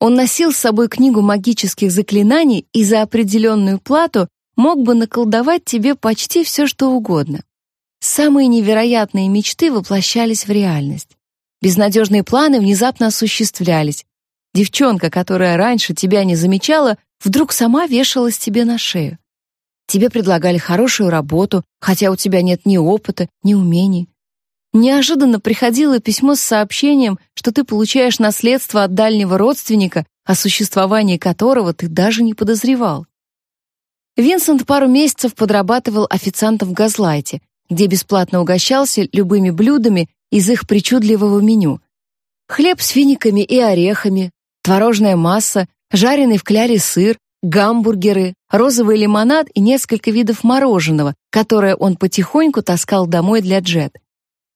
Он носил с собой книгу магических заклинаний и за определенную плату мог бы наколдовать тебе почти все, что угодно. Самые невероятные мечты воплощались в реальность. Безнадежные планы внезапно осуществлялись. Девчонка, которая раньше тебя не замечала, вдруг сама вешалась тебе на шею. Тебе предлагали хорошую работу, хотя у тебя нет ни опыта, ни умений. Неожиданно приходило письмо с сообщением, что ты получаешь наследство от дальнего родственника, о существовании которого ты даже не подозревал. Винсент пару месяцев подрабатывал официантом в Газлайте, где бесплатно угощался любыми блюдами из их причудливого меню. Хлеб с финиками и орехами, творожная масса, жареный в кляре сыр, гамбургеры, розовый лимонад и несколько видов мороженого, которое он потихоньку таскал домой для Джет.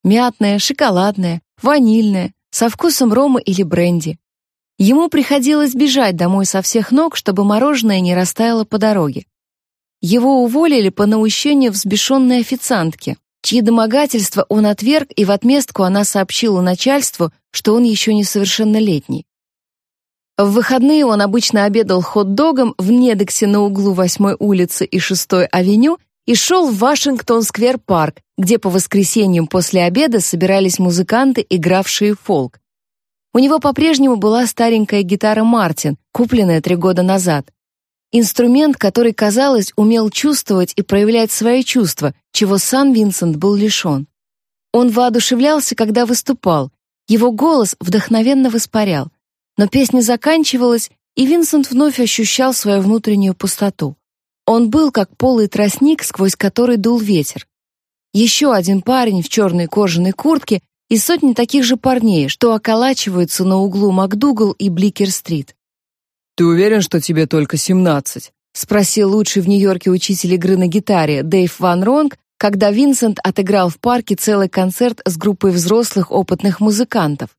Мятное, шоколадное, ванильное, со вкусом рома или бренди. Ему приходилось бежать домой со всех ног, чтобы мороженое не растаяло по дороге. Его уволили по наущению взбешенной официантки, чьи домогательства он отверг, и в отместку она сообщила начальству, что он еще несовершеннолетний. В выходные он обычно обедал хот-догом в Недексе на углу 8-й улицы и 6-й авеню и шел в Вашингтон-сквер-парк, где по воскресеньям после обеда собирались музыканты, игравшие фолк. У него по-прежнему была старенькая гитара «Мартин», купленная три года назад. Инструмент, который, казалось, умел чувствовать и проявлять свои чувства, чего сам Винсент был лишен. Он воодушевлялся, когда выступал. Его голос вдохновенно воспарял. Но песня заканчивалась, и Винсент вновь ощущал свою внутреннюю пустоту. Он был как полый тростник, сквозь который дул ветер. Еще один парень в черной кожаной куртке и сотни таких же парней, что околачиваются на углу МакДугал и Бликер-стрит. «Ты уверен, что тебе только семнадцать?» — спросил лучший в Нью-Йорке учитель игры на гитаре Дэйв Ван Ронг, когда Винсент отыграл в парке целый концерт с группой взрослых опытных музыкантов.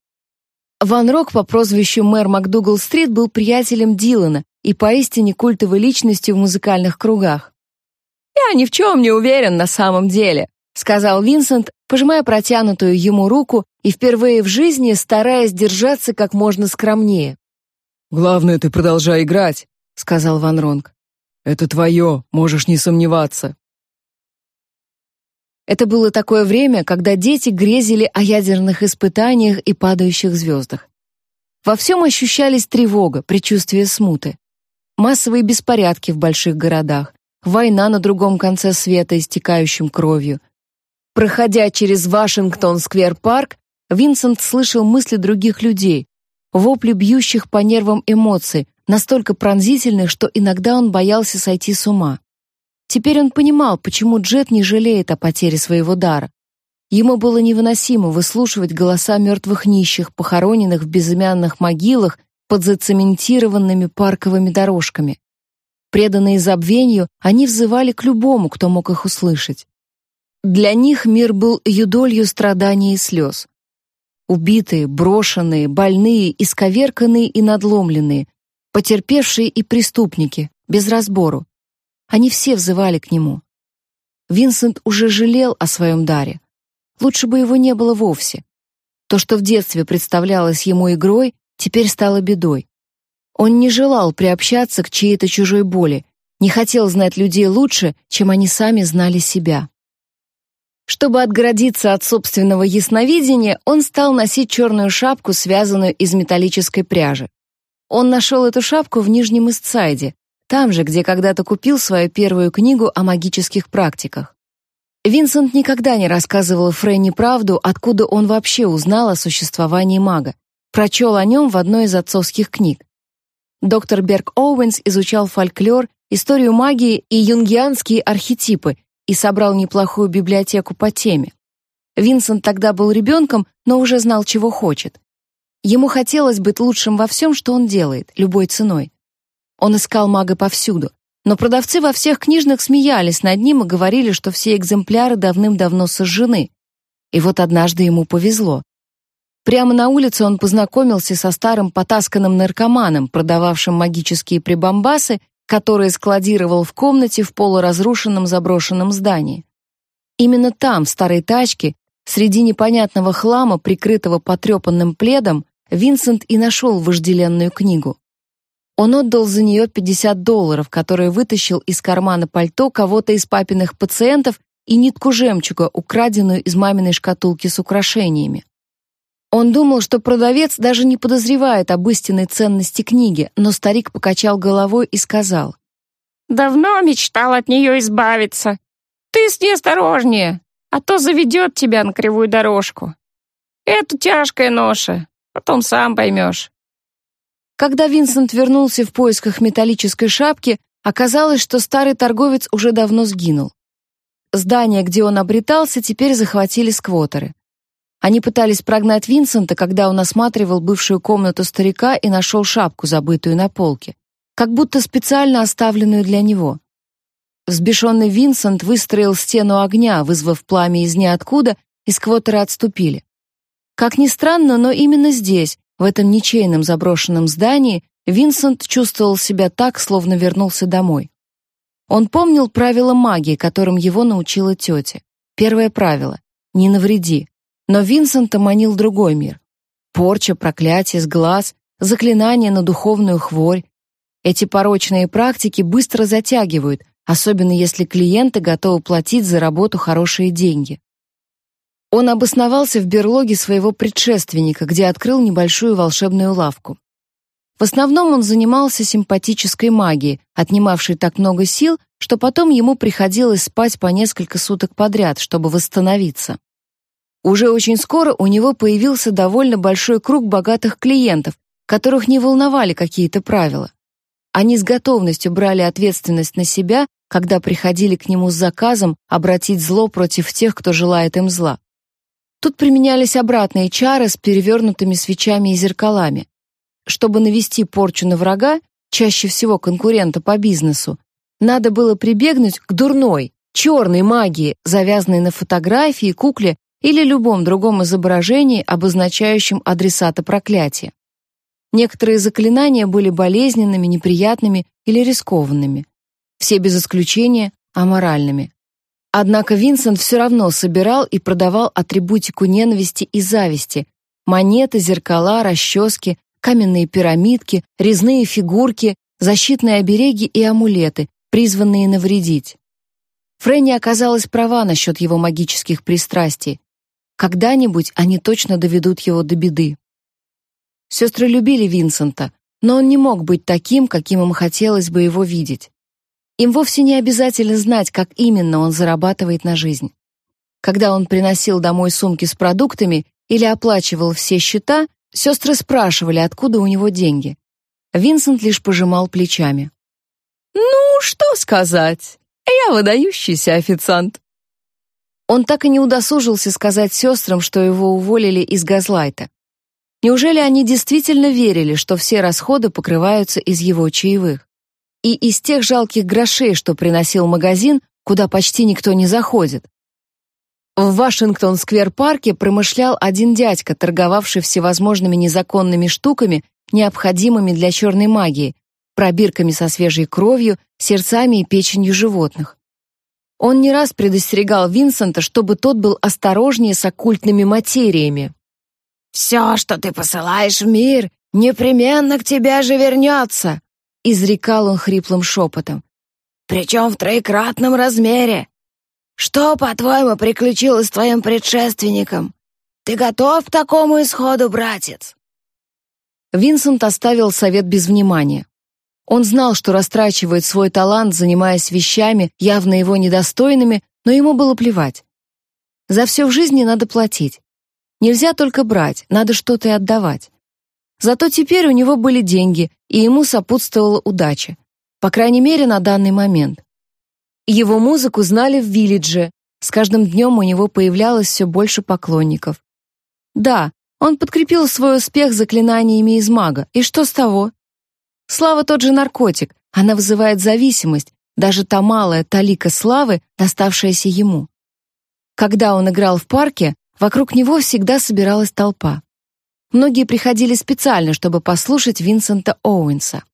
Ван Рок по прозвищу мэр МакДугал-стрит был приятелем Дилана и поистине культовой личностью в музыкальных кругах. «Я ни в чем не уверен на самом деле», сказал Винсент, пожимая протянутую ему руку и впервые в жизни стараясь держаться как можно скромнее. «Главное, ты продолжай играть», — сказал Ван Ронг. «Это твое, можешь не сомневаться». Это было такое время, когда дети грезили о ядерных испытаниях и падающих звездах. Во всем ощущались тревога, предчувствие смуты. Массовые беспорядки в больших городах, война на другом конце света, истекающим кровью. Проходя через Вашингтон-сквер-парк, Винсент слышал мысли других людей, вопли бьющих по нервам эмоций, настолько пронзительных, что иногда он боялся сойти с ума. Теперь он понимал, почему Джет не жалеет о потере своего дара. Ему было невыносимо выслушивать голоса мертвых нищих, похороненных в безымянных могилах под зацементированными парковыми дорожками. Преданные забвению, они взывали к любому, кто мог их услышать. Для них мир был юдолью страданий и слез. Убитые, брошенные, больные, исковерканные и надломленные, потерпевшие и преступники, без разбору. Они все взывали к нему. Винсент уже жалел о своем даре. Лучше бы его не было вовсе. То, что в детстве представлялось ему игрой, теперь стало бедой. Он не желал приобщаться к чьей-то чужой боли, не хотел знать людей лучше, чем они сами знали себя. Чтобы отгородиться от собственного ясновидения, он стал носить черную шапку, связанную из металлической пряжи. Он нашел эту шапку в Нижнем Истсайде, там же, где когда-то купил свою первую книгу о магических практиках. Винсент никогда не рассказывал Фрэнни правду, откуда он вообще узнал о существовании мага. Прочел о нем в одной из отцовских книг. Доктор Берг Оуэнс изучал фольклор, историю магии и юнгианские архетипы и собрал неплохую библиотеку по теме. Винсент тогда был ребенком, но уже знал, чего хочет. Ему хотелось быть лучшим во всем, что он делает, любой ценой. Он искал мага повсюду, но продавцы во всех книжных смеялись над ним и говорили, что все экземпляры давным-давно сожжены. И вот однажды ему повезло. Прямо на улице он познакомился со старым потасканным наркоманом, продававшим магические прибамбасы, которые складировал в комнате в полуразрушенном заброшенном здании. Именно там, в старой тачке, среди непонятного хлама, прикрытого потрепанным пледом, Винсент и нашел вожделенную книгу. Он отдал за нее 50 долларов, которые вытащил из кармана пальто кого-то из папиных пациентов и нитку жемчуга, украденную из маминой шкатулки с украшениями. Он думал, что продавец даже не подозревает об истинной ценности книги, но старик покачал головой и сказал. «Давно мечтал от нее избавиться. Ты с ней осторожнее, а то заведет тебя на кривую дорожку. Это тяжкая ноша, потом сам поймешь». Когда Винсент вернулся в поисках металлической шапки, оказалось, что старый торговец уже давно сгинул. Здание, где он обретался, теперь захватили сквотеры. Они пытались прогнать Винсента, когда он осматривал бывшую комнату старика и нашел шапку, забытую на полке, как будто специально оставленную для него. Взбешенный Винсент выстроил стену огня, вызвав пламя из ниоткуда, и сквотеры отступили. Как ни странно, но именно здесь, в этом ничейном заброшенном здании, Винсент чувствовал себя так, словно вернулся домой. Он помнил правила магии, которым его научила тетя. Первое правило — не навреди. Но Винсента манил другой мир. Порча, проклятие, сглаз, заклинания на духовную хворь. Эти порочные практики быстро затягивают, особенно если клиенты готовы платить за работу хорошие деньги. Он обосновался в берлоге своего предшественника, где открыл небольшую волшебную лавку. В основном он занимался симпатической магией, отнимавшей так много сил, что потом ему приходилось спать по несколько суток подряд, чтобы восстановиться. Уже очень скоро у него появился довольно большой круг богатых клиентов, которых не волновали какие-то правила. Они с готовностью брали ответственность на себя, когда приходили к нему с заказом обратить зло против тех, кто желает им зла. Тут применялись обратные чары с перевернутыми свечами и зеркалами. Чтобы навести порчу на врага, чаще всего конкурента по бизнесу, надо было прибегнуть к дурной, черной магии, завязанной на фотографии, кукле или любом другом изображении, обозначающем адресата проклятия. Некоторые заклинания были болезненными, неприятными или рискованными. Все без исключения аморальными. Однако Винсент все равно собирал и продавал атрибутику ненависти и зависти: монеты, зеркала, расчески, каменные пирамидки, резные фигурки, защитные обереги и амулеты, призванные навредить. Фрэнни оказалась права насчет его магических пристрастий. Когда-нибудь они точно доведут его до беды. Сестры любили Винсента, но он не мог быть таким, каким им хотелось бы его видеть. Им вовсе не обязательно знать, как именно он зарабатывает на жизнь. Когда он приносил домой сумки с продуктами или оплачивал все счета, сестры спрашивали, откуда у него деньги. Винсент лишь пожимал плечами. «Ну, что сказать? Я выдающийся официант. Он так и не удосужился сказать сестрам, что его уволили из Газлайта. Неужели они действительно верили, что все расходы покрываются из его чаевых? И из тех жалких грошей, что приносил магазин, куда почти никто не заходит? В Вашингтон-сквер-парке промышлял один дядька, торговавший всевозможными незаконными штуками, необходимыми для черной магии, пробирками со свежей кровью, сердцами и печенью животных. Он не раз предостерегал Винсента, чтобы тот был осторожнее с оккультными материями. «Все, что ты посылаешь в мир, непременно к тебе же вернется», изрекал он хриплым шепотом. «Причем в троекратном размере. Что, по-твоему, приключилось с твоим предшественником? Ты готов к такому исходу, братец?» Винсент оставил совет без внимания. Он знал, что растрачивает свой талант, занимаясь вещами, явно его недостойными, но ему было плевать. За все в жизни надо платить. Нельзя только брать, надо что-то и отдавать. Зато теперь у него были деньги, и ему сопутствовала удача. По крайней мере, на данный момент. Его музыку знали в Виллидже. С каждым днем у него появлялось все больше поклонников. Да, он подкрепил свой успех заклинаниями из мага, и что с того? Слава тот же наркотик, она вызывает зависимость, даже та малая талика славы, доставшаяся ему. Когда он играл в парке, вокруг него всегда собиралась толпа. Многие приходили специально, чтобы послушать Винсента Оуэнса.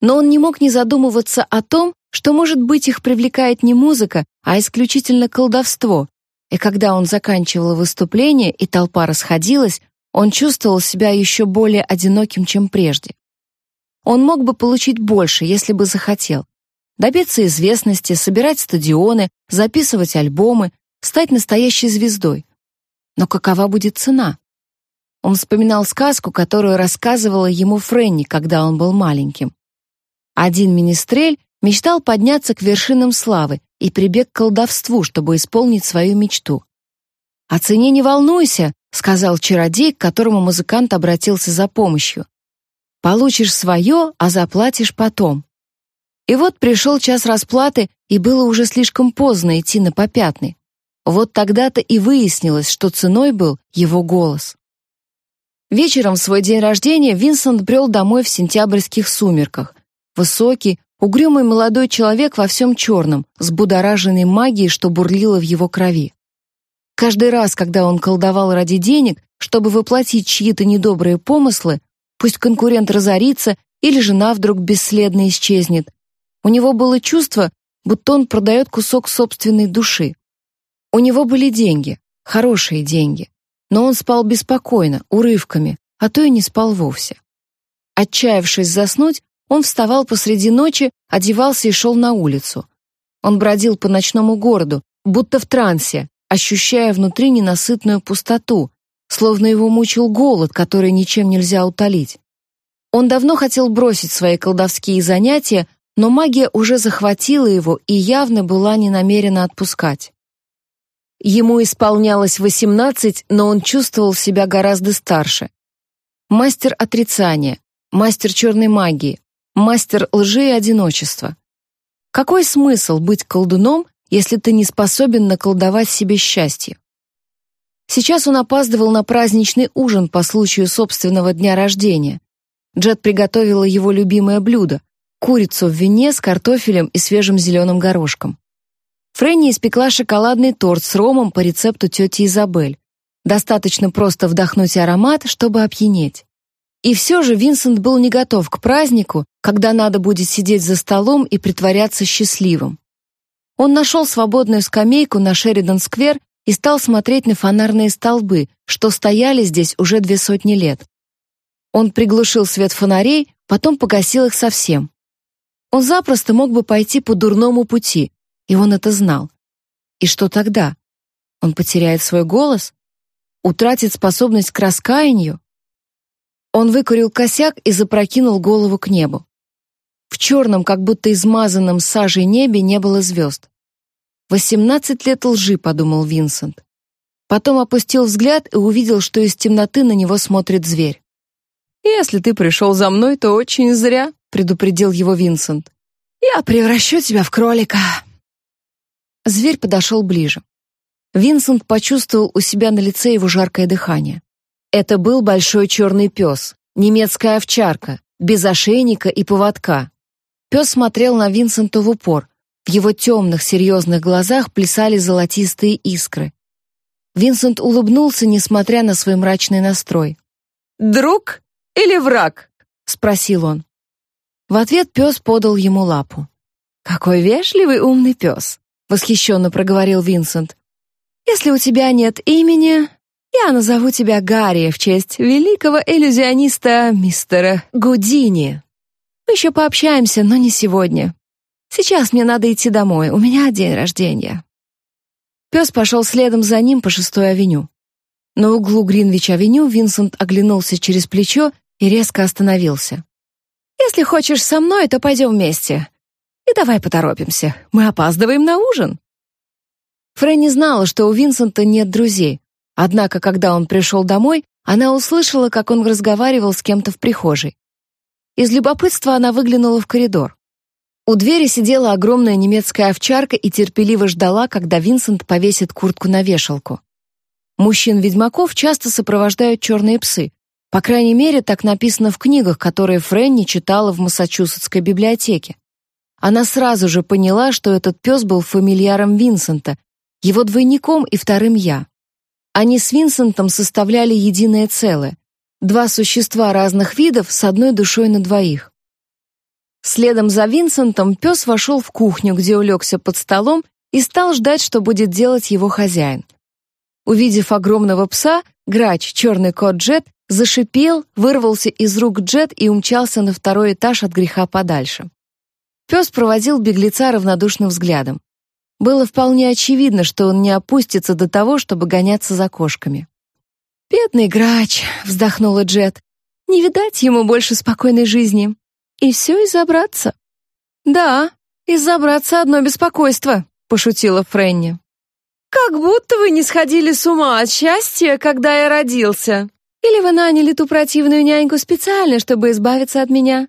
Но он не мог не задумываться о том, что, может быть, их привлекает не музыка, а исключительно колдовство. И когда он заканчивал выступление и толпа расходилась, он чувствовал себя еще более одиноким, чем прежде. Он мог бы получить больше, если бы захотел. Добиться известности, собирать стадионы, записывать альбомы, стать настоящей звездой. Но какова будет цена? Он вспоминал сказку, которую рассказывала ему Фрэнни, когда он был маленьким. Один министрель мечтал подняться к вершинам славы и прибег к колдовству, чтобы исполнить свою мечту. «О цене не волнуйся», — сказал чародей, к которому музыкант обратился за помощью. Получишь свое, а заплатишь потом. И вот пришел час расплаты, и было уже слишком поздно идти на попятный. Вот тогда-то и выяснилось, что ценой был его голос. Вечером в свой день рождения Винсент брел домой в сентябрьских сумерках. Высокий, угрюмый молодой человек во всем черном, с будораженной магией, что бурлила в его крови. Каждый раз, когда он колдовал ради денег, чтобы воплотить чьи-то недобрые помыслы, Пусть конкурент разорится или жена вдруг бесследно исчезнет. У него было чувство, будто он продает кусок собственной души. У него были деньги, хорошие деньги, но он спал беспокойно, урывками, а то и не спал вовсе. Отчаявшись заснуть, он вставал посреди ночи, одевался и шел на улицу. Он бродил по ночному городу, будто в трансе, ощущая внутри ненасытную пустоту, словно его мучил голод, который ничем нельзя утолить. Он давно хотел бросить свои колдовские занятия, но магия уже захватила его и явно была не намерена отпускать. Ему исполнялось восемнадцать, но он чувствовал себя гораздо старше. Мастер отрицания, мастер черной магии, мастер лжи и одиночества. Какой смысл быть колдуном, если ты не способен наколдовать себе счастье? Сейчас он опаздывал на праздничный ужин по случаю собственного дня рождения. Джет приготовила его любимое блюдо — курицу в вине с картофелем и свежим зеленым горошком. Фрэнни испекла шоколадный торт с ромом по рецепту тети Изабель. Достаточно просто вдохнуть аромат, чтобы опьянеть. И все же Винсент был не готов к празднику, когда надо будет сидеть за столом и притворяться счастливым. Он нашел свободную скамейку на Шеридан-сквер и стал смотреть на фонарные столбы, что стояли здесь уже две сотни лет. Он приглушил свет фонарей, потом погасил их совсем. Он запросто мог бы пойти по дурному пути, и он это знал. И что тогда? Он потеряет свой голос? Утратит способность к раскаянию? Он выкурил косяк и запрокинул голову к небу. В черном, как будто измазанном сажей небе не было звезд. «Восемнадцать лет лжи», — подумал Винсент. Потом опустил взгляд и увидел, что из темноты на него смотрит зверь. «Если ты пришел за мной, то очень зря», — предупредил его Винсент. «Я превращу тебя в кролика». Зверь подошел ближе. Винсент почувствовал у себя на лице его жаркое дыхание. Это был большой черный пес, немецкая овчарка, без ошейника и поводка. Пес смотрел на Винсента в упор, в его темных, серьезных глазах плясали золотистые искры. Винсент улыбнулся, несмотря на свой мрачный настрой. «Друг или враг?» — спросил он. В ответ пес подал ему лапу. «Какой вежливый умный пес!» — восхищенно проговорил Винсент. «Если у тебя нет имени, я назову тебя Гарри в честь великого иллюзиониста мистера Гудини. Мы еще пообщаемся, но не сегодня. Сейчас мне надо идти домой, у меня день рождения». Пес пошел следом за ним по шестой авеню. На углу Гринвич-авеню Винсент оглянулся через плечо и резко остановился. «Если хочешь со мной, то пойдем вместе. И давай поторопимся, мы опаздываем на ужин». Фрэнни знала, что у Винсента нет друзей, однако, когда он пришел домой, она услышала, как он разговаривал с кем-то в прихожей. Из любопытства она выглянула в коридор. У двери сидела огромная немецкая овчарка и терпеливо ждала, когда Винсент повесит куртку на вешалку. Мужчин-ведьмаков часто сопровождают черные псы. По крайней мере, так написано в книгах, которые Фрэнни читала в Массачусетской библиотеке. Она сразу же поняла, что этот пес был фамильяром Винсента, его двойником и вторым «я». Они с Винсентом составляли единое целое. Два существа разных видов с одной душой на двоих. Следом за Винсентом пес вошел в кухню, где улегся под столом и стал ждать, что будет делать его хозяин. Увидев огромного пса, грач, черный кот Джет, зашипел, вырвался из рук Джет и умчался на второй этаж от греха подальше. Пес проводил беглеца равнодушным взглядом. Было вполне очевидно, что он не опустится до того, чтобы гоняться за кошками. «Бедный грач», — вздохнула Джет, — «не видать ему больше спокойной жизни. И все из-за братца». «Да, из-за братца одно беспокойство», — пошутила Фрэнни. «Как будто вы не сходили с ума от счастья, когда я родился. Или вы наняли ту противную няньку специально, чтобы избавиться от меня.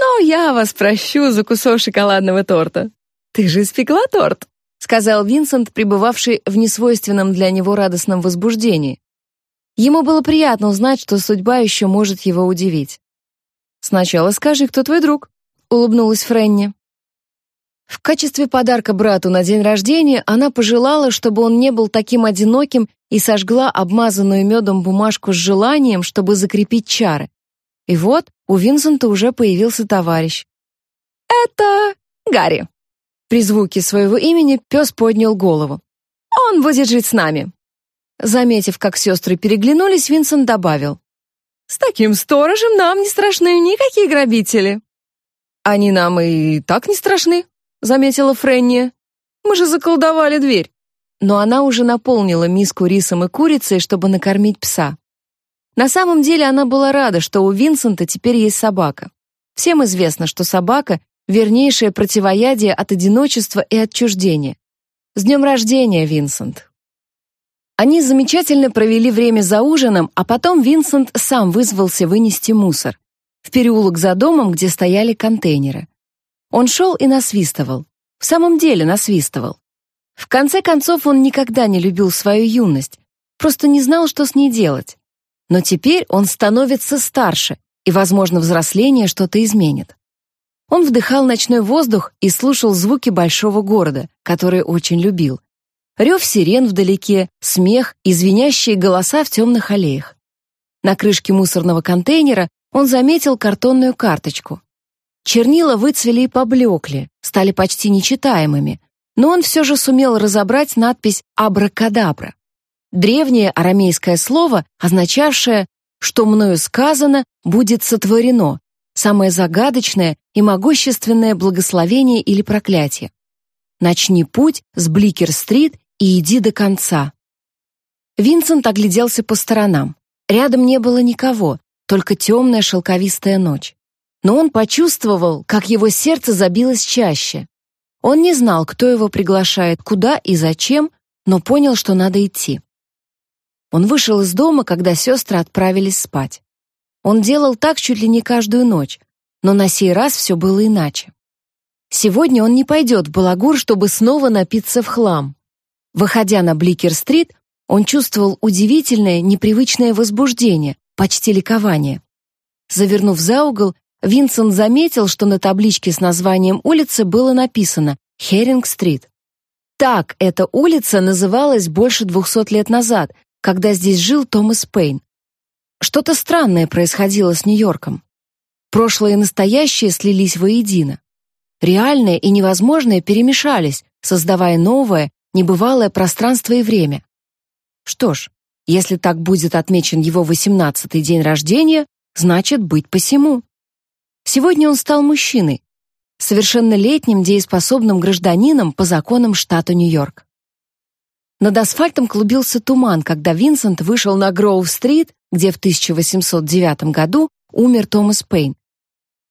Но я вас прощу за кусок шоколадного торта. Ты же испекла торт?» — сказал Винсент, пребывавший в несвойственном для него радостном возбуждении. Ему было приятно узнать, что судьба еще может его удивить. «Сначала скажи, кто твой друг?» — улыбнулась Фрэнни. В качестве подарка брату на день рождения она пожелала, чтобы он не был таким одиноким и сожгла обмазанную медом бумажку с желанием, чтобы закрепить чары. И вот у Винсента уже появился товарищ. «Это Гарри». При звуке своего имени пес поднял голову. «Он будет жить с нами». Заметив, как сестры переглянулись, Винсент добавил. «С таким сторожем нам не страшны никакие грабители». «Они нам и так не страшны», — заметила Фрэнни. «Мы же заколдовали дверь». Но она уже наполнила миску рисом и курицей, чтобы накормить пса. На самом деле она была рада, что у Винсента теперь есть собака. Всем известно, что собака — вернейшее противоядие от одиночества и отчуждения. С днем рождения, Винсент! Они замечательно провели время за ужином, а потом Винсент сам вызвался вынести мусор в переулок за домом, где стояли контейнеры. Он шел и насвистывал. В самом деле насвистывал. В конце концов, он никогда не любил свою юность, просто не знал, что с ней делать. Но теперь он становится старше, и, возможно, взросление что-то изменит. Он вдыхал ночной воздух и слушал звуки большого города, который очень любил. Рев сирен вдалеке, смех и звенящие голоса в темных аллеях. На крышке мусорного контейнера он заметил картонную карточку. Чернила выцвели и поблекли, стали почти нечитаемыми, но он все же сумел разобрать надпись «Абракадабра». Древнее арамейское слово, означавшее «что мною сказано, будет сотворено», самое загадочное и могущественное благословение или проклятие. Начни путь с Бликер-стрит и иди до конца. Винсент огляделся по сторонам. Рядом не было никого, только темная шелковистая ночь но он почувствовал, как его сердце забилось чаще. Он не знал, кто его приглашает, куда и зачем, но понял, что надо идти. Он вышел из дома, когда сестры отправились спать. Он делал так чуть ли не каждую ночь, но на сей раз все было иначе. Сегодня он не пойдет в Балагур, чтобы снова напиться в хлам. Выходя на Бликер-стрит, он чувствовал удивительное, непривычное возбуждение, почти ликование. Завернув за угол, Винсент заметил, что на табличке с названием улицы было написано «Херинг-стрит». Так эта улица называлась больше двухсот лет назад, когда здесь жил Томас Пейн. Что-то странное происходило с Нью-Йорком. Прошлое и настоящее слились воедино. Реальное и невозможное перемешались, создавая новое, небывалое пространство и время. Что ж, если так будет отмечен его восемнадцатый день рождения, значит, быть посему. Сегодня он стал мужчиной, совершеннолетним дееспособным гражданином по законам штата Нью-Йорк. Над асфальтом клубился туман, когда Винсент вышел на Гроув-стрит, где в 1809 году умер Томас Пейн.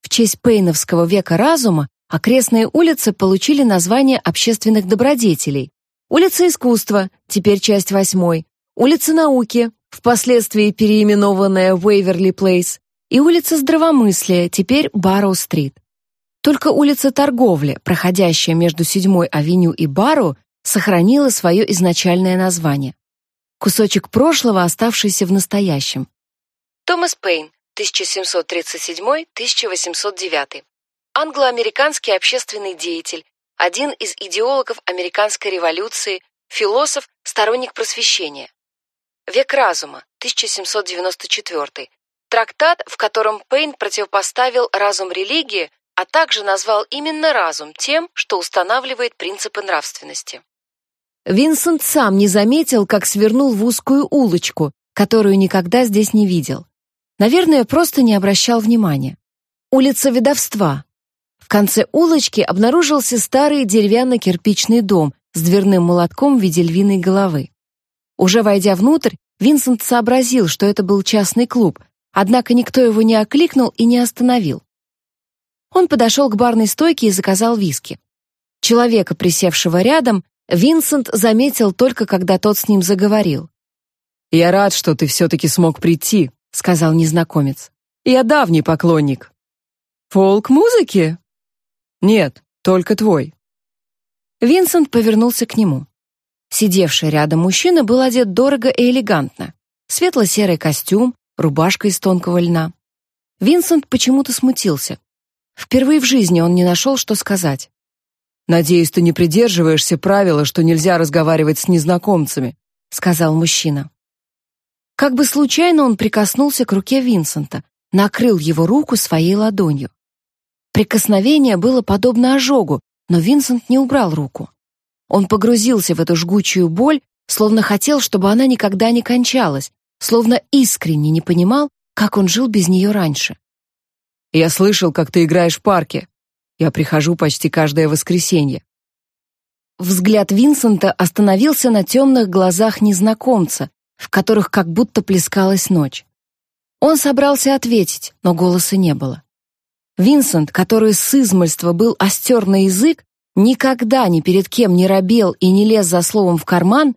В честь Пейновского века разума окрестные улицы получили название общественных добродетелей. Улица искусства, теперь часть восьмой, улица науки, впоследствии переименованная Уэйверли Плейс, и улица Здравомыслия, теперь Барроу-стрит. Только улица Торговли, проходящая между 7-й авеню и Барроу, сохранила свое изначальное название. Кусочек прошлого, оставшийся в настоящем. Томас Пейн, 1737-1809. Англо-американский общественный деятель, один из идеологов американской революции, философ, сторонник просвещения. Век разума, 1794. Трактат, в котором Пейн противопоставил разум религии, а также назвал именно разум тем, что устанавливает принципы нравственности. Винсент сам не заметил, как свернул в узкую улочку, которую никогда здесь не видел. Наверное, просто не обращал внимания. Улица Ведовства. В конце улочки обнаружился старый деревянно-кирпичный дом с дверным молотком в виде львиной головы. Уже войдя внутрь, Винсент сообразил, что это был частный клуб, однако никто его не окликнул и не остановил. Он подошел к барной стойке и заказал виски. Человека, присевшего рядом, Винсент заметил только, когда тот с ним заговорил. «Я рад, что ты все-таки смог прийти», — сказал незнакомец. «Я давний поклонник». «Фолк-музыки?» «Нет, только твой». Винсент повернулся к нему. Сидевший рядом мужчина был одет дорого и элегантно. Светло-серый костюм, рубашка из тонкого льна. Винсент почему-то смутился. Впервые в жизни он не нашел, что сказать. «Надеюсь, ты не придерживаешься правила, что нельзя разговаривать с незнакомцами», — сказал мужчина. Как бы случайно он прикоснулся к руке Винсента, накрыл его руку своей ладонью. Прикосновение было подобно ожогу, но Винсент не убрал руку. Он погрузился в эту жгучую боль, словно хотел, чтобы она никогда не кончалась, словно искренне не понимал, как он жил без нее раньше. Я слышал, как ты играешь в парке. Я прихожу почти каждое воскресенье. Взгляд Винсента остановился на темных глазах незнакомца, в которых как будто плескалась ночь. Он собрался ответить, но голоса не было. Винсент, который с измольства был остер на язык, никогда ни перед кем не робел и не лез за словом в карман,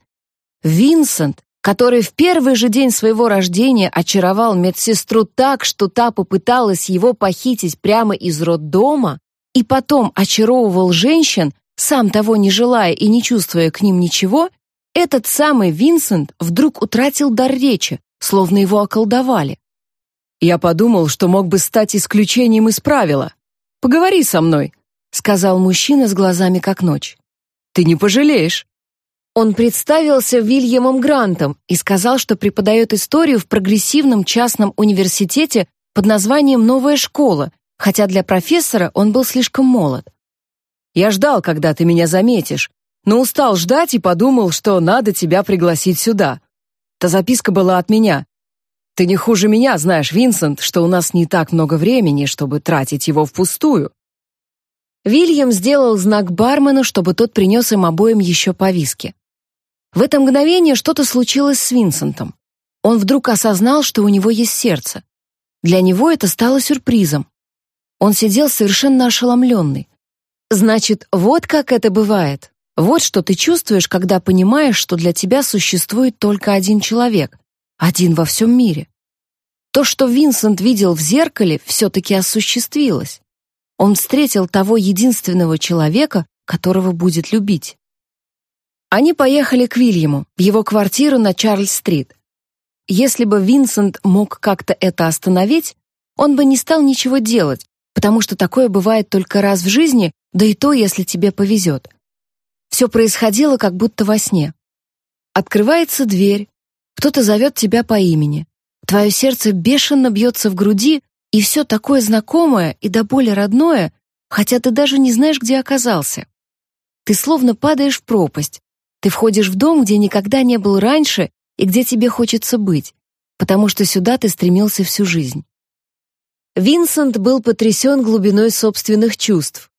Винсент, который в первый же день своего рождения очаровал медсестру так, что та попыталась его похитить прямо из роддома, и потом очаровывал женщин, сам того не желая и не чувствуя к ним ничего, этот самый Винсент вдруг утратил дар речи, словно его околдовали. «Я подумал, что мог бы стать исключением из правила. Поговори со мной», — сказал мужчина с глазами как ночь. «Ты не пожалеешь». Он представился Вильямом Грантом и сказал, что преподает историю в прогрессивном частном университете под названием «Новая школа», хотя для профессора он был слишком молод. «Я ждал, когда ты меня заметишь, но устал ждать и подумал, что надо тебя пригласить сюда. Та записка была от меня. Ты не хуже меня знаешь, Винсент, что у нас не так много времени, чтобы тратить его впустую». Вильям сделал знак бармену, чтобы тот принес им обоим еще по виски. В это мгновение что-то случилось с Винсентом. Он вдруг осознал, что у него есть сердце. Для него это стало сюрпризом. Он сидел совершенно ошеломленный. Значит, вот как это бывает. Вот что ты чувствуешь, когда понимаешь, что для тебя существует только один человек, один во всем мире. То, что Винсент видел в зеркале, все-таки осуществилось. Он встретил того единственного человека, которого будет любить. Они поехали к Вильяму, в его квартиру на Чарльз-стрит. Если бы Винсент мог как-то это остановить, он бы не стал ничего делать, потому что такое бывает только раз в жизни, да и то, если тебе повезет. Все происходило как будто во сне. Открывается дверь, кто-то зовет тебя по имени. Твое сердце бешено бьется в груди, и все такое знакомое и до боли родное, хотя ты даже не знаешь, где оказался. Ты словно падаешь в пропасть, ты входишь в дом, где никогда не был раньше и где тебе хочется быть, потому что сюда ты стремился всю жизнь. Винсент был потрясен глубиной собственных чувств.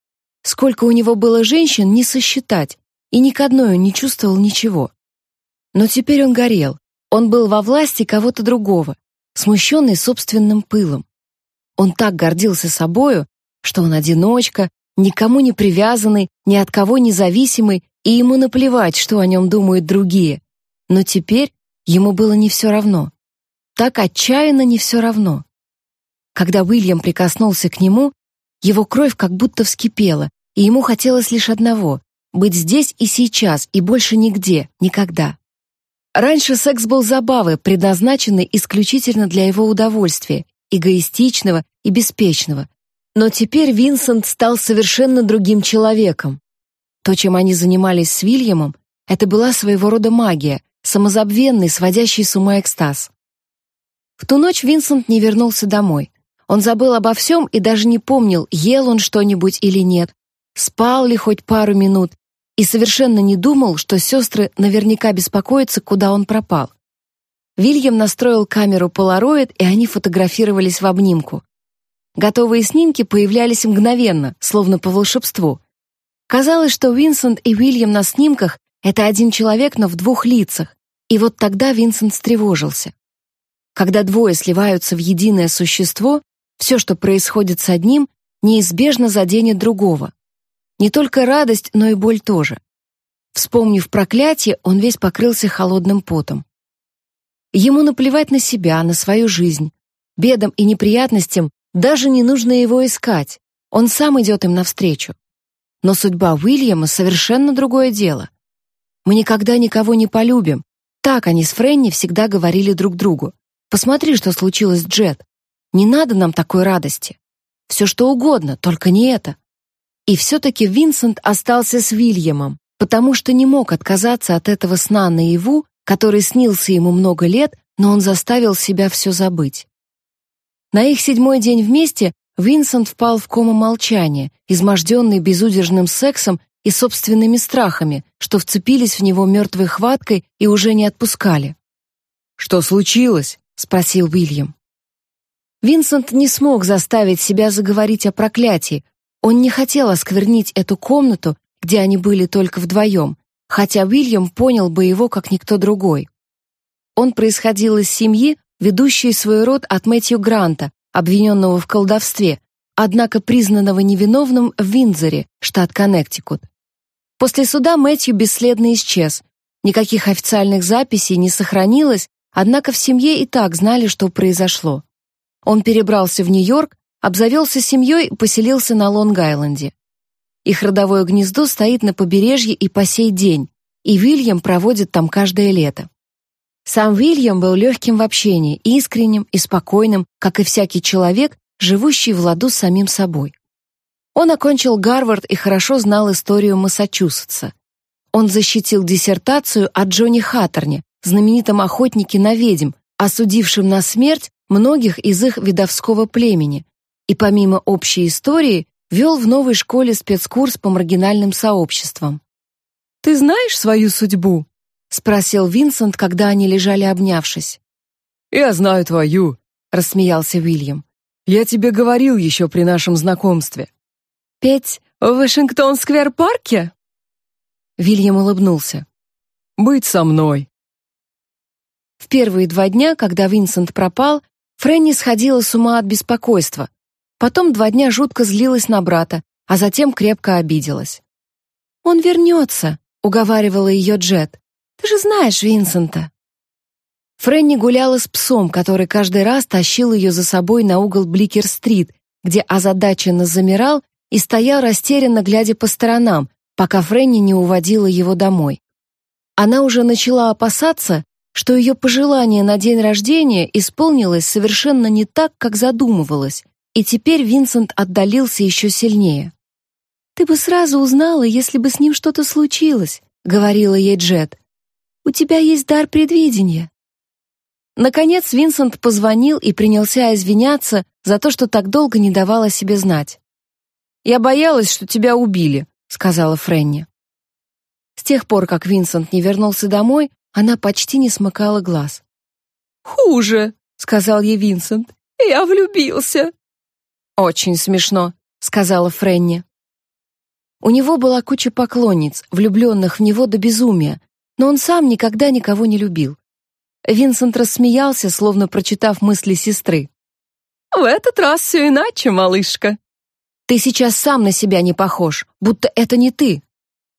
Сколько у него было женщин, не сосчитать, и ни к одной он не чувствовал ничего. Но теперь он горел. Он был во власти кого-то другого, смущенный собственным пылом. Он так гордился собою, что он одиночка, никому не привязанный, ни от кого не зависимый и ему наплевать, что о нем думают другие. Но теперь ему было не все равно. Так отчаянно не все равно. Когда Уильям прикоснулся к нему, его кровь как будто вскипела, и ему хотелось лишь одного — быть здесь и сейчас, и больше нигде, никогда. Раньше секс был забавой, предназначенной исключительно для его удовольствия, эгоистичного и беспечного. Но теперь Винсент стал совершенно другим человеком, то, чем они занимались с Вильямом, это была своего рода магия, самозабвенный, сводящий с ума экстаз. В ту ночь Винсент не вернулся домой. Он забыл обо всем и даже не помнил, ел он что-нибудь или нет, спал ли хоть пару минут, и совершенно не думал, что сестры наверняка беспокоятся, куда он пропал. Вильям настроил камеру Polaroid, и они фотографировались в обнимку. Готовые снимки появлялись мгновенно, словно по волшебству. Казалось, что Винсент и Уильям на снимках — это один человек, но в двух лицах. И вот тогда Винсент встревожился. Когда двое сливаются в единое существо, все, что происходит с одним, неизбежно заденет другого. Не только радость, но и боль тоже. Вспомнив проклятие, он весь покрылся холодным потом. Ему наплевать на себя, на свою жизнь. Бедам и неприятностям даже не нужно его искать. Он сам идет им навстречу. Но судьба Уильяма совершенно другое дело. Мы никогда никого не полюбим. Так они с Френни всегда говорили друг другу. Посмотри, что случилось с Джет. Не надо нам такой радости. Все что угодно, только не это. И все-таки Винсент остался с Уильямом, потому что не мог отказаться от этого сна наяву который снился ему много лет, но он заставил себя все забыть. На их седьмой день вместе Винсент впал в кому молчания, изможденный безудержным сексом и собственными страхами, что вцепились в него мертвой хваткой и уже не отпускали. «Что случилось?» — спросил Уильям. Винсент не смог заставить себя заговорить о проклятии. Он не хотел осквернить эту комнату, где они были только вдвоем, хотя Уильям понял бы его как никто другой. Он происходил из семьи, ведущей свой род от Мэтью Гранта, обвиненного в колдовстве, однако признанного невиновным в Виндзоре, штат Коннектикут. После суда Мэтью бесследно исчез. Никаких официальных записей не сохранилось, однако в семье и так знали, что произошло. Он перебрался в Нью-Йорк, обзавелся семьей и поселился на Лонг-Айленде. Их родовое гнездо стоит на побережье и по сей день, и Вильям проводит там каждое лето. Сам Вильям был легким в общении, искренним и спокойным, как и всякий человек, живущий в ладу с самим собой. Он окончил Гарвард и хорошо знал историю Массачусетса. Он защитил диссертацию о Джонни Хаттерне, знаменитом охотнике на ведьм, осудившем на смерть многих из их видовского племени, и помимо общей истории вел в новой школе спецкурс по маргинальным сообществам. «Ты знаешь свою судьбу?» — спросил Винсент, когда они лежали обнявшись. «Я знаю твою», — рассмеялся Уильям. «Я тебе говорил еще при нашем знакомстве». «Петь в Вашингтон-сквер-парке?» Вильям улыбнулся. «Быть со мной». В первые два дня, когда Винсент пропал, Фрэнни сходила с ума от беспокойства, Потом два дня жутко злилась на брата, а затем крепко обиделась. «Он вернется», — уговаривала ее Джет. «Ты же знаешь Винсента». Фрэнни гуляла с псом, который каждый раз тащил ее за собой на угол Бликер-стрит, где озадаченно замирал и стоял растерянно, глядя по сторонам, пока Фрэнни не уводила его домой. Она уже начала опасаться, что ее пожелание на день рождения исполнилось совершенно не так, как задумывалось, и теперь Винсент отдалился еще сильнее. «Ты бы сразу узнала, если бы с ним что-то случилось», — говорила ей Джет. «У тебя есть дар предвидения». Наконец Винсент позвонил и принялся извиняться за то, что так долго не давала себе знать. «Я боялась, что тебя убили», — сказала Фрэнни. С тех пор, как Винсент не вернулся домой, она почти не смыкала глаз. «Хуже», — сказал ей Винсент. «Я влюбился». «Очень смешно», — сказала Фрэнни. У него была куча поклонниц, влюбленных в него до безумия, но он сам никогда никого не любил. Винсент рассмеялся, словно прочитав мысли сестры. «В этот раз все иначе, малышка». «Ты сейчас сам на себя не похож, будто это не ты».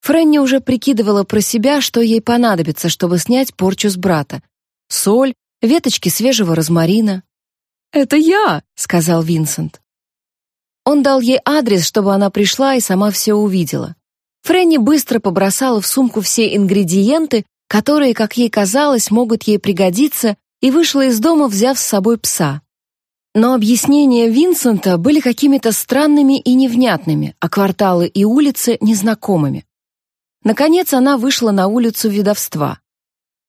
Фрэнни уже прикидывала про себя, что ей понадобится, чтобы снять порчу с брата. Соль, веточки свежего розмарина. «Это я», — сказал Винсент. Он дал ей адрес, чтобы она пришла и сама все увидела. Фрэнни быстро побросала в сумку все ингредиенты, которые, как ей казалось, могут ей пригодиться, и вышла из дома, взяв с собой пса. Но объяснения Винсента были какими-то странными и невнятными, а кварталы и улицы — незнакомыми. Наконец она вышла на улицу ведовства.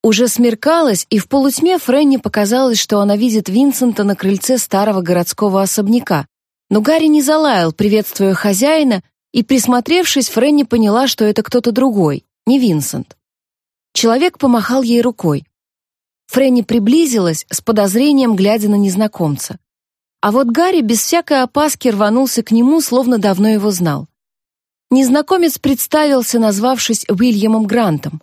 Уже смеркалось, и в полутьме Фрэнни показалось, что она видит Винсента на крыльце старого городского особняка. Но Гарри не залаял, приветствуя хозяина, и, присмотревшись, Фрэнни поняла, что это кто-то другой, не Винсент. Человек помахал ей рукой. Фрэнни приблизилась, с подозрением глядя на незнакомца. А вот Гарри без всякой опаски рванулся к нему, словно давно его знал. Незнакомец представился, назвавшись Уильямом Грантом.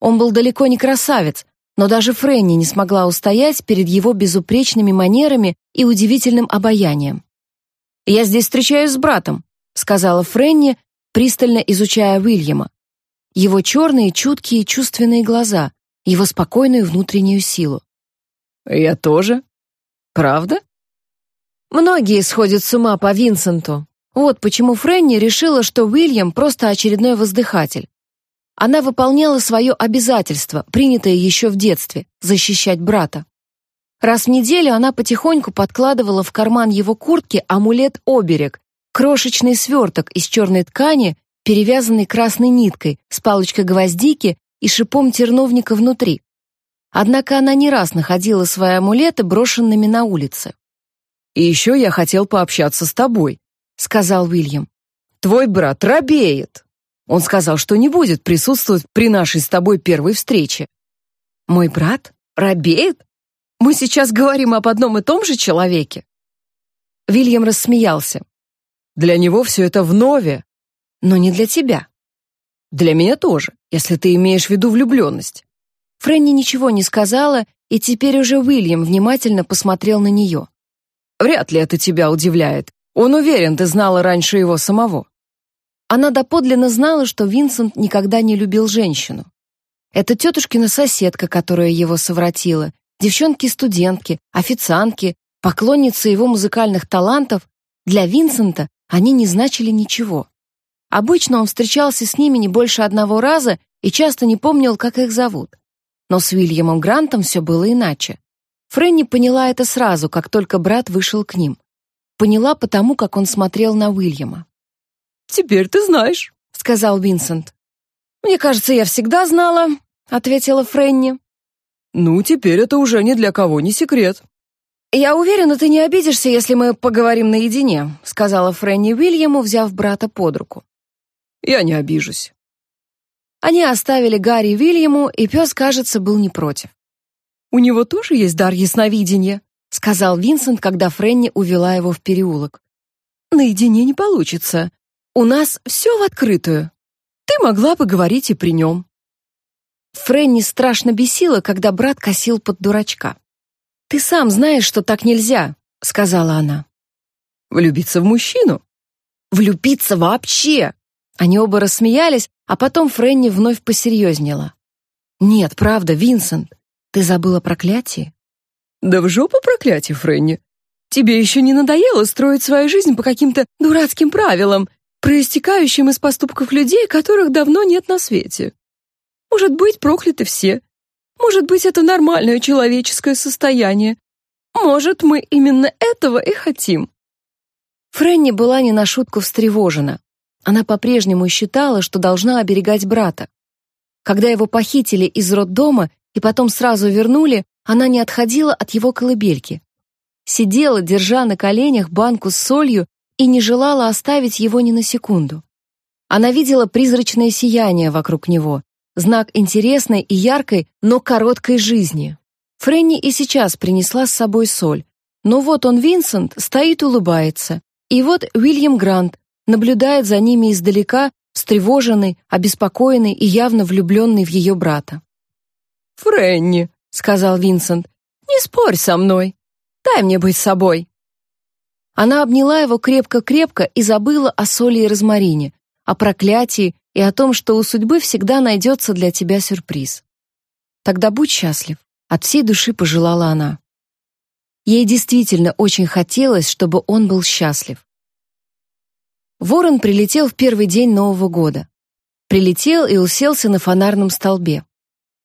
Он был далеко не красавец, но даже Фрэнни не смогла устоять перед его безупречными манерами и удивительным обаянием. «Я здесь встречаюсь с братом», — сказала Фрэнни, пристально изучая Уильяма. Его черные, чуткие, чувственные глаза, его спокойную внутреннюю силу. «Я тоже. Правда?» Многие сходят с ума по Винсенту. Вот почему Фрэнни решила, что Уильям просто очередной воздыхатель. Она выполняла свое обязательство, принятое еще в детстве — защищать брата. Раз в неделю она потихоньку подкладывала в карман его куртки амулет-оберег, крошечный сверток из черной ткани, перевязанный красной ниткой, с палочкой гвоздики и шипом терновника внутри. Однако она не раз находила свои амулеты брошенными на улице. «И еще я хотел пообщаться с тобой», — сказал Уильям. «Твой брат робеет. Он сказал, что не будет присутствовать при нашей с тобой первой встрече». «Мой брат? Робеет? Мы сейчас говорим об одном и том же человеке?» Вильям рассмеялся. «Для него все это вновь, но не для тебя». «Для меня тоже, если ты имеешь в виду влюбленность». Фрэнни ничего не сказала, и теперь уже Уильям внимательно посмотрел на нее. Вряд ли это тебя удивляет. Он уверен, ты знала раньше его самого. Она доподлинно знала, что Винсент никогда не любил женщину. Это тетушкина соседка, которая его совратила, девчонки-студентки, официантки, поклонницы его музыкальных талантов, для Винсента они не значили ничего. Обычно он встречался с ними не больше одного раза и часто не помнил, как их зовут. Но с Уильямом Грантом все было иначе. Фрэнни поняла это сразу, как только брат вышел к ним. Поняла потому, как он смотрел на Уильяма. «Теперь ты знаешь», — сказал Винсент. «Мне кажется, я всегда знала», — ответила Фрэнни. «Ну, теперь это уже ни для кого не секрет». «Я уверена, ты не обидишься, если мы поговорим наедине», — сказала Фрэнни Уильяму, взяв брата под руку. «Я не обижусь». Они оставили Гарри Уильяму, и пес, кажется, был не против. У него тоже есть дар ясновидения», — сказал Винсент, когда Фрэнни увела его в переулок. «Наедине не получится. У нас все в открытую. Ты могла бы говорить и при нем». Фрэнни страшно бесила, когда брат косил под дурачка. «Ты сам знаешь, что так нельзя», — сказала она. «Влюбиться в мужчину?» «Влюбиться вообще!» Они оба рассмеялись, а потом Фрэнни вновь посерьезнела. «Нет, правда, Винсент, ты забыла проклятие? Да в жопу проклятие, Фрэнни. Тебе еще не надоело строить свою жизнь по каким-то дурацким правилам, проистекающим из поступков людей, которых давно нет на свете. Может быть, прокляты все. Может быть, это нормальное человеческое состояние. Может, мы именно этого и хотим. Фрэнни была не на шутку встревожена. Она по-прежнему считала, что должна оберегать брата. Когда его похитили из роддома и потом сразу вернули, она не отходила от его колыбельки. Сидела, держа на коленях банку с солью и не желала оставить его ни на секунду. Она видела призрачное сияние вокруг него, знак интересной и яркой, но короткой жизни. Фрэнни и сейчас принесла с собой соль. Но вот он, Винсент, стоит улыбается. И вот Уильям Грант наблюдает за ними издалека, встревоженный, обеспокоенный и явно влюбленный в ее брата. «Фрэнни», — сказал Винсент, — «не спорь со мной. Дай мне быть собой». Она обняла его крепко-крепко и забыла о соли и розмарине, о проклятии и о том, что у судьбы всегда найдется для тебя сюрприз. Тогда будь счастлив, от всей души пожелала она. Ей действительно очень хотелось, чтобы он был счастлив. Ворон прилетел в первый день Нового года. Прилетел и уселся на фонарном столбе.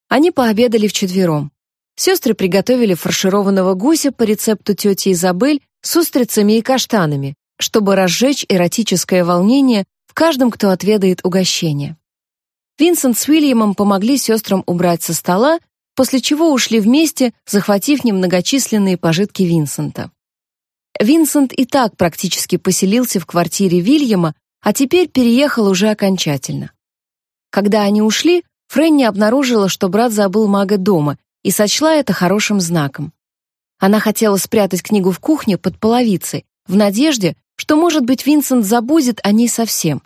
Они пообедали вчетвером. Сестры приготовили фаршированного гуся по рецепту тети Изабель с устрицами и каштанами, чтобы разжечь эротическое волнение в каждом, кто отведает угощение. Винсент с Уильямом помогли сестрам убрать со стола, после чего ушли вместе, захватив немногочисленные пожитки Винсента. Винсент и так практически поселился в квартире Вильяма, а теперь переехал уже окончательно. Когда они ушли, Фрэнни обнаружила, что брат забыл мага дома, и сочла это хорошим знаком. Она хотела спрятать книгу в кухне под половицей, в надежде, что, может быть, Винсент забудет о ней совсем.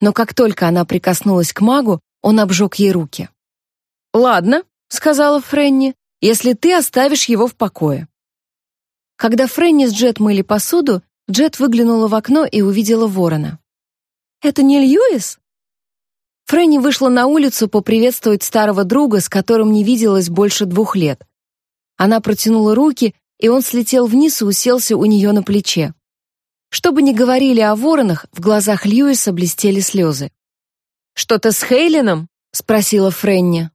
Но как только она прикоснулась к магу, он обжег ей руки. «Ладно», — сказала Фрэнни, — «если ты оставишь его в покое». Когда Фрэнни с Джет мыли посуду, Джет выглянула в окно и увидела ворона. «Это не Льюис?» Фрэнни вышла на улицу поприветствовать старого друга, с которым не виделась больше двух лет. Она протянула руки, и он слетел вниз и уселся у нее на плече. Что бы ни говорили о воронах, в глазах Льюиса блестели слезы. «Что-то с Хейлином?» — спросила Фрэнни.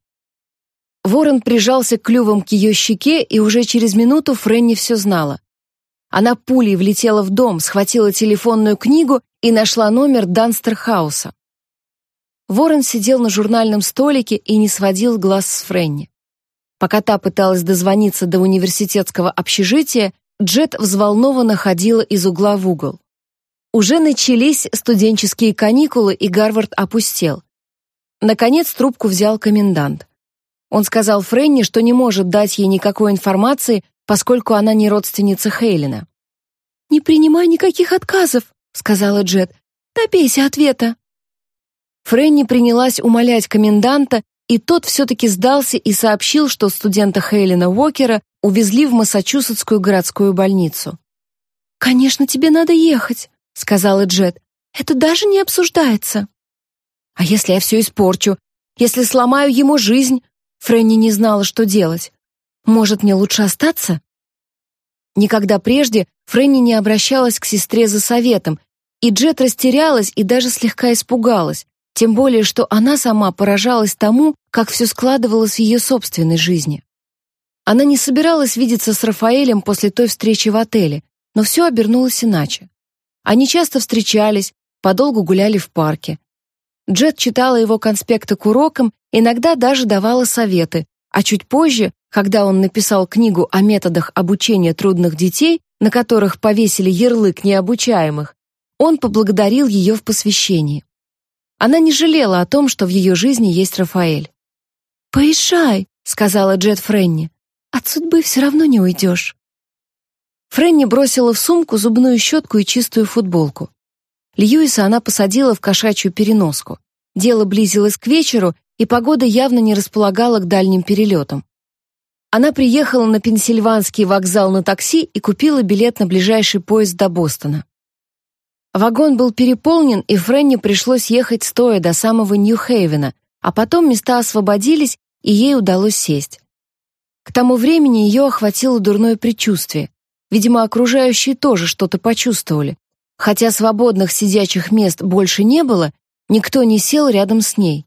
Ворон прижался клювом к ее щеке, и уже через минуту Фрэнни все знала. Она пулей влетела в дом, схватила телефонную книгу и нашла номер Данстерхауса. Ворон сидел на журнальном столике и не сводил глаз с Фрэнни. Пока та пыталась дозвониться до университетского общежития, Джет взволнованно ходила из угла в угол. Уже начались студенческие каникулы, и Гарвард опустел. Наконец трубку взял комендант. Он сказал Фрэнни, что не может дать ей никакой информации, поскольку она не родственница Хейлина. «Не принимай никаких отказов», — сказала Джет. «Добейся ответа». Фрэнни принялась умолять коменданта, и тот все-таки сдался и сообщил, что студента Хейлина Уокера увезли в Массачусетскую городскую больницу. «Конечно, тебе надо ехать», — сказала Джет. «Это даже не обсуждается». «А если я все испорчу? Если сломаю ему жизнь?» Фрэнни не знала, что делать. «Может, мне лучше остаться?» Никогда прежде Фрэнни не обращалась к сестре за советом, и Джет растерялась и даже слегка испугалась, тем более, что она сама поражалась тому, как все складывалось в ее собственной жизни. Она не собиралась видеться с Рафаэлем после той встречи в отеле, но все обернулось иначе. Они часто встречались, подолгу гуляли в парке. Джет читала его конспекты к урокам, иногда даже давала советы, а чуть позже, когда он написал книгу о методах обучения трудных детей, на которых повесили ярлык необучаемых, он поблагодарил ее в посвящении. Она не жалела о том, что в ее жизни есть Рафаэль. «Поезжай», — сказала Джет Френни. «От судьбы все равно не уйдешь». Френни бросила в сумку зубную щетку и чистую футболку. Льюиса она посадила в кошачью переноску. Дело близилось к вечеру, и погода явно не располагала к дальним перелетам. Она приехала на Пенсильванский вокзал на такси и купила билет на ближайший поезд до Бостона. Вагон был переполнен, и Фрэнни пришлось ехать стоя до самого Нью-Хейвена, а потом места освободились, и ей удалось сесть. К тому времени ее охватило дурное предчувствие. Видимо, окружающие тоже что-то почувствовали. Хотя свободных сидячих мест больше не было, никто не сел рядом с ней.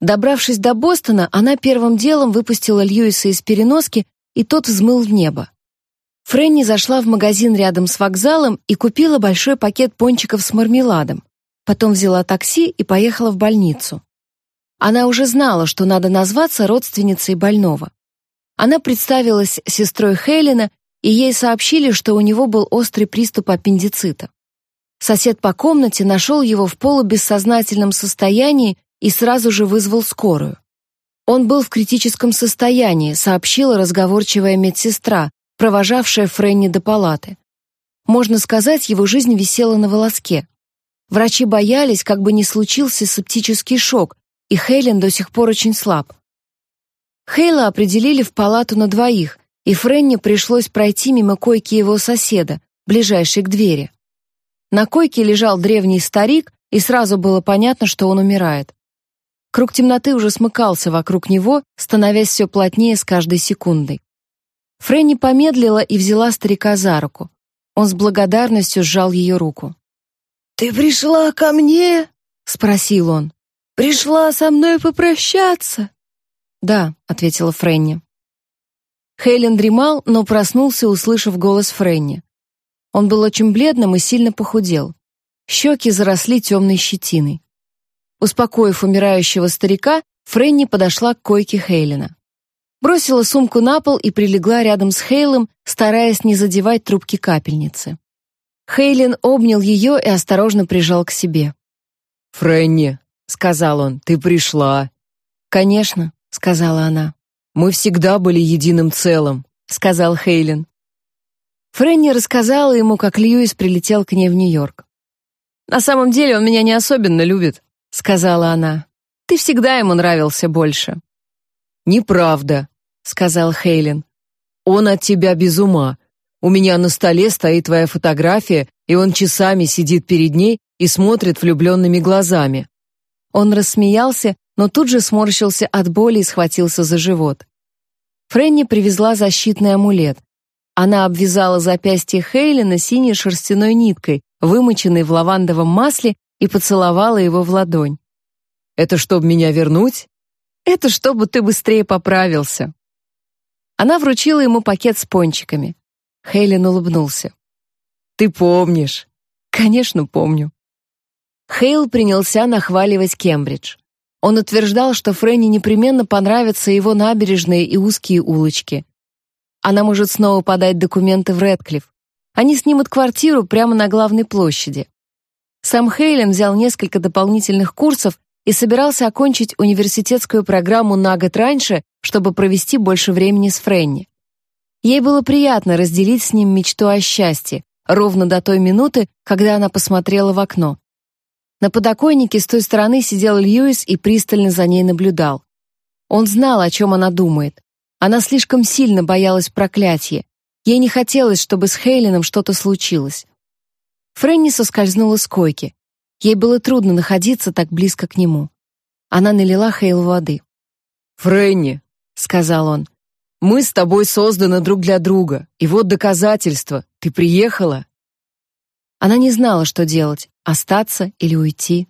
Добравшись до Бостона, она первым делом выпустила Льюиса из переноски, и тот взмыл в небо. Фрэнни зашла в магазин рядом с вокзалом и купила большой пакет пончиков с мармеладом. Потом взяла такси и поехала в больницу. Она уже знала, что надо назваться родственницей больного. Она представилась сестрой Хелена, и ей сообщили, что у него был острый приступ аппендицита. Сосед по комнате нашел его в полубессознательном состоянии и сразу же вызвал скорую. Он был в критическом состоянии, сообщила разговорчивая медсестра, провожавшая Фрэнни до палаты. Можно сказать, его жизнь висела на волоске. Врачи боялись, как бы не случился септический шок, и Хейлен до сих пор очень слаб. Хейла определили в палату на двоих, и Фрэнни пришлось пройти мимо койки его соседа, ближайшей к двери. На койке лежал древний старик, и сразу было понятно, что он умирает. Круг темноты уже смыкался вокруг него, становясь все плотнее с каждой секундой. Фрэнни помедлила и взяла старика за руку. Он с благодарностью сжал ее руку. «Ты пришла ко мне?» — спросил он. «Пришла со мной попрощаться?» «Да», — ответила Фрэнни. Хейлен дремал, но проснулся, услышав голос Фрэнни. Он был очень бледным и сильно похудел. Щеки заросли темной щетиной. Успокоив умирающего старика, Фрэнни подошла к койке Хейлена. Бросила сумку на пол и прилегла рядом с Хейлом, стараясь не задевать трубки капельницы. Хейлин обнял ее и осторожно прижал к себе. «Фрэнни», — сказал он, — «ты пришла». «Конечно», — сказала она. «Мы всегда были единым целым», — сказал Хейлин. Фрэнни рассказала ему, как Льюис прилетел к ней в Нью-Йорк. «На самом деле он меня не особенно любит», — сказала она. «Ты всегда ему нравился больше». «Неправда», — сказал Хейлин. «Он от тебя без ума. У меня на столе стоит твоя фотография, и он часами сидит перед ней и смотрит влюбленными глазами». Он рассмеялся, но тут же сморщился от боли и схватился за живот. Фрэнни привезла защитный амулет. Она обвязала запястье Хейлина синей шерстяной ниткой, вымоченной в лавандовом масле, и поцеловала его в ладонь. «Это чтобы меня вернуть?» «Это чтобы ты быстрее поправился». Она вручила ему пакет с пончиками. Хейлин улыбнулся. «Ты помнишь?» «Конечно, помню». Хейл принялся нахваливать Кембридж. Он утверждал, что Фрэнни непременно понравятся его набережные и узкие улочки. Она может снова подать документы в Редклифф. Они снимут квартиру прямо на главной площади. Сам Хейлен взял несколько дополнительных курсов и собирался окончить университетскую программу на год раньше, чтобы провести больше времени с Фрэнни. Ей было приятно разделить с ним мечту о счастье, ровно до той минуты, когда она посмотрела в окно. На подоконнике с той стороны сидел Льюис и пристально за ней наблюдал. Он знал, о чем она думает. Она слишком сильно боялась проклятия. Ей не хотелось, чтобы с Хейленом что-то случилось. Фрэнни соскользнула с койки. Ей было трудно находиться так близко к нему. Она налила Хейл воды. «Фрэнни», — сказал он, — «мы с тобой созданы друг для друга, и вот доказательство. Ты приехала». Она не знала, что делать — остаться или уйти.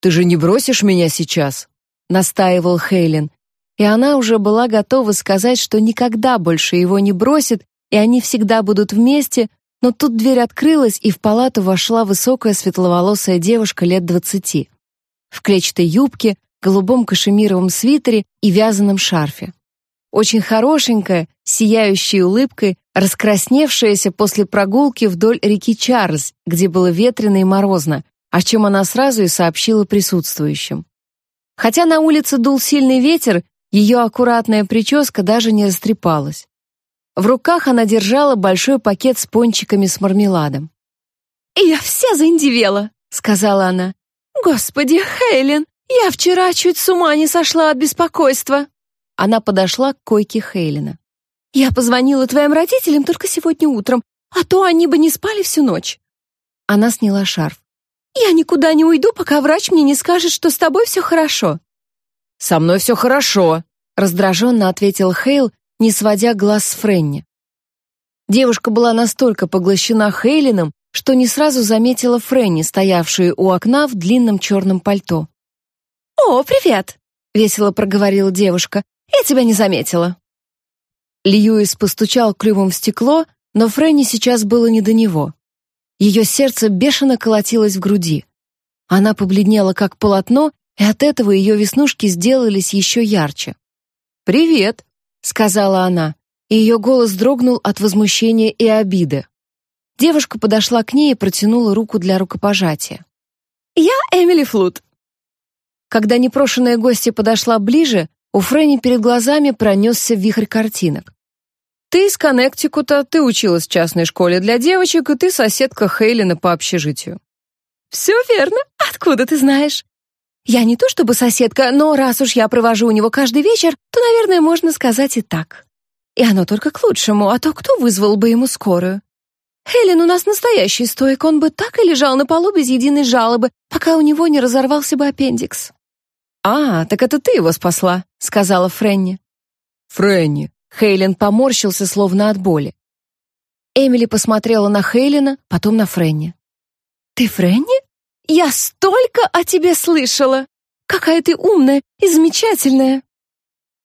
«Ты же не бросишь меня сейчас?» — настаивал Хейлен, и она уже была готова сказать, что никогда больше его не бросит, и они всегда будут вместе, но тут дверь открылась, и в палату вошла высокая светловолосая девушка лет двадцати. В клетчатой юбке, голубом кашемировом свитере и вязаном шарфе. Очень хорошенькая, сияющей улыбкой, раскрасневшаяся после прогулки вдоль реки Чарльз, где было ветрено и морозно, о чем она сразу и сообщила присутствующим. Хотя на улице дул сильный ветер, ее аккуратная прическа даже не растрепалась. В руках она держала большой пакет с пончиками с мармеладом. «Я вся заиндивела», — сказала она. «Господи, Хейлен, я вчера чуть с ума не сошла от беспокойства». Она подошла к койке Хейлена. «Я позвонила твоим родителям только сегодня утром, а то они бы не спали всю ночь». Она сняла шарф. «Я никуда не уйду, пока врач мне не скажет, что с тобой все хорошо». «Со мной все хорошо», — раздраженно ответил Хейл, не сводя глаз с Френни. Девушка была настолько поглощена Хейлином, что не сразу заметила Френни, стоявшую у окна в длинном черном пальто. «О, привет!» — весело проговорила девушка. «Я тебя не заметила». Льюис постучал клювом в стекло, но Френни сейчас было не до него. Ее сердце бешено колотилось в груди. Она побледнела, как полотно, и от этого ее веснушки сделались еще ярче. «Привет», — сказала она, и ее голос дрогнул от возмущения и обиды. Девушка подошла к ней и протянула руку для рукопожатия. «Я Эмили Флут». Когда непрошенная гостья подошла ближе, у Фрэнни перед глазами пронесся вихрь картинок. «Ты из Коннектикута, ты училась в частной школе для девочек, и ты соседка Хейлина по общежитию». «Все верно. Откуда ты знаешь?» Я не то чтобы соседка, но раз уж я провожу у него каждый вечер, то, наверное, можно сказать и так. И оно только к лучшему, а то кто вызвал бы ему скорую? Хелен у нас настоящий стоик, он бы так и лежал на полу без единой жалобы, пока у него не разорвался бы аппендикс. «А, так это ты его спасла», — сказала Фрэнни. «Фрэнни». Хейлен поморщился, словно от боли. Эмили посмотрела на Хейлена, потом на Фрэнни. «Ты Фрэнни?» Я столько о тебе слышала! Какая ты умная и замечательная!»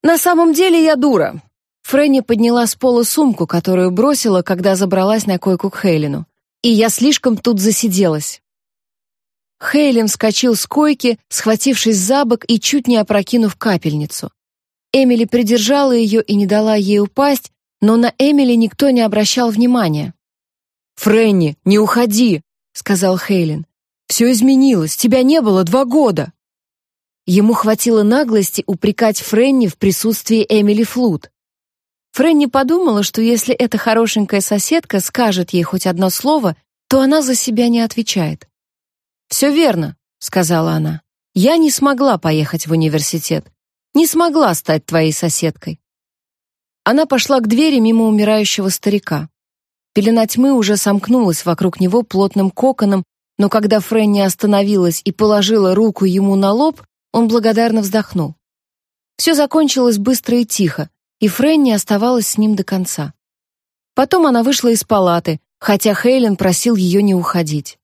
«На самом деле я дура!» Фрэнни подняла с пола сумку, которую бросила, когда забралась на койку к Хейлину. «И я слишком тут засиделась!» Хейлин вскочил с койки, схватившись за бок и чуть не опрокинув капельницу. Эмили придержала ее и не дала ей упасть, но на Эмили никто не обращал внимания. «Фрэнни, не уходи!» — сказал Хейлин. «Все изменилось, тебя не было два года!» Ему хватило наглости упрекать Фрэнни в присутствии Эмили Флуд. Фрэнни подумала, что если эта хорошенькая соседка скажет ей хоть одно слово, то она за себя не отвечает. «Все верно», — сказала она. «Я не смогла поехать в университет. Не смогла стать твоей соседкой». Она пошла к двери мимо умирающего старика. Пелена тьмы уже сомкнулась вокруг него плотным коконом, но когда Фрэнни остановилась и положила руку ему на лоб, он благодарно вздохнул. Все закончилось быстро и тихо, и Фрэнни оставалась с ним до конца. Потом она вышла из палаты, хотя Хейлен просил ее не уходить.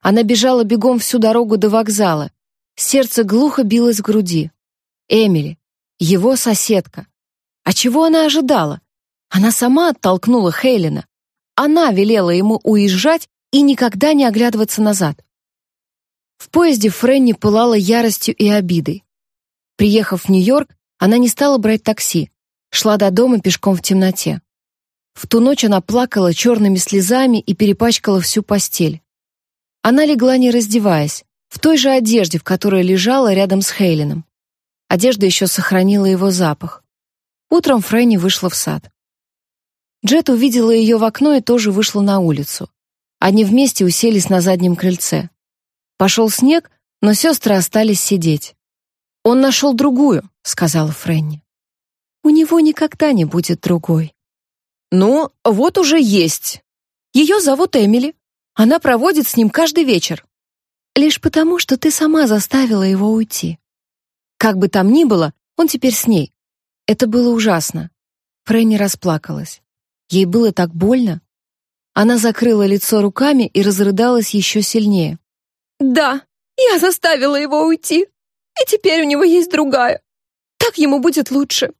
Она бежала бегом всю дорогу до вокзала. Сердце глухо билось в груди. Эмили, его соседка. А чего она ожидала? Она сама оттолкнула Хейлена. Она велела ему уезжать и никогда не оглядываться назад. В поезде Фрэнни пылала яростью и обидой. Приехав в Нью-Йорк, она не стала брать такси, шла до дома пешком в темноте. В ту ночь она плакала черными слезами и перепачкала всю постель. Она легла не раздеваясь, в той же одежде, в которой лежала рядом с Хейленом. Одежда еще сохранила его запах. Утром Фрэнни вышла в сад. Джет увидела ее в окно и тоже вышла на улицу. Они вместе уселись на заднем крыльце. Пошел снег, но сестры остались сидеть. «Он нашел другую», — сказала Фрэнни. «У него никогда не будет другой». «Ну, вот уже есть. Ее зовут Эмили. Она проводит с ним каждый вечер». «Лишь потому, что ты сама заставила его уйти». Как бы там ни было, он теперь с ней. Это было ужасно. Фрэнни расплакалась. Ей было так больно. Она закрыла лицо руками и разрыдалась еще сильнее. «Да, я заставила его уйти, и теперь у него есть другая. Так ему будет лучше».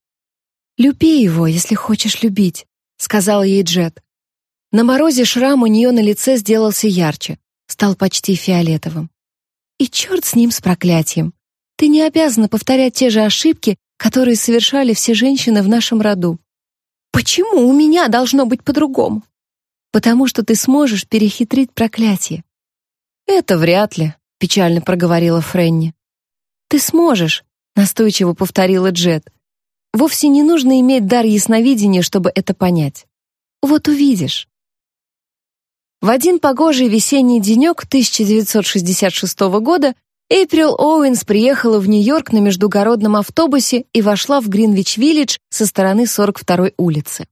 «Люби его, если хочешь любить», — сказала ей Джет. На морозе шрам у нее на лице сделался ярче, стал почти фиолетовым. «И черт с ним, с проклятием. Ты не обязана повторять те же ошибки, которые совершали все женщины в нашем роду. Почему у меня должно быть по-другому? Потому что ты сможешь перехитрить проклятие. Это вряд ли, печально проговорила Фрэнни. Ты сможешь, настойчиво повторила Джет. Вовсе не нужно иметь дар ясновидения, чтобы это понять. Вот увидишь. В один погожий весенний денек 1966 года Эйприл Оуэнс приехала в Нью-Йорк на междугородном автобусе и вошла в Гринвич-Виллидж со стороны 42-й улицы.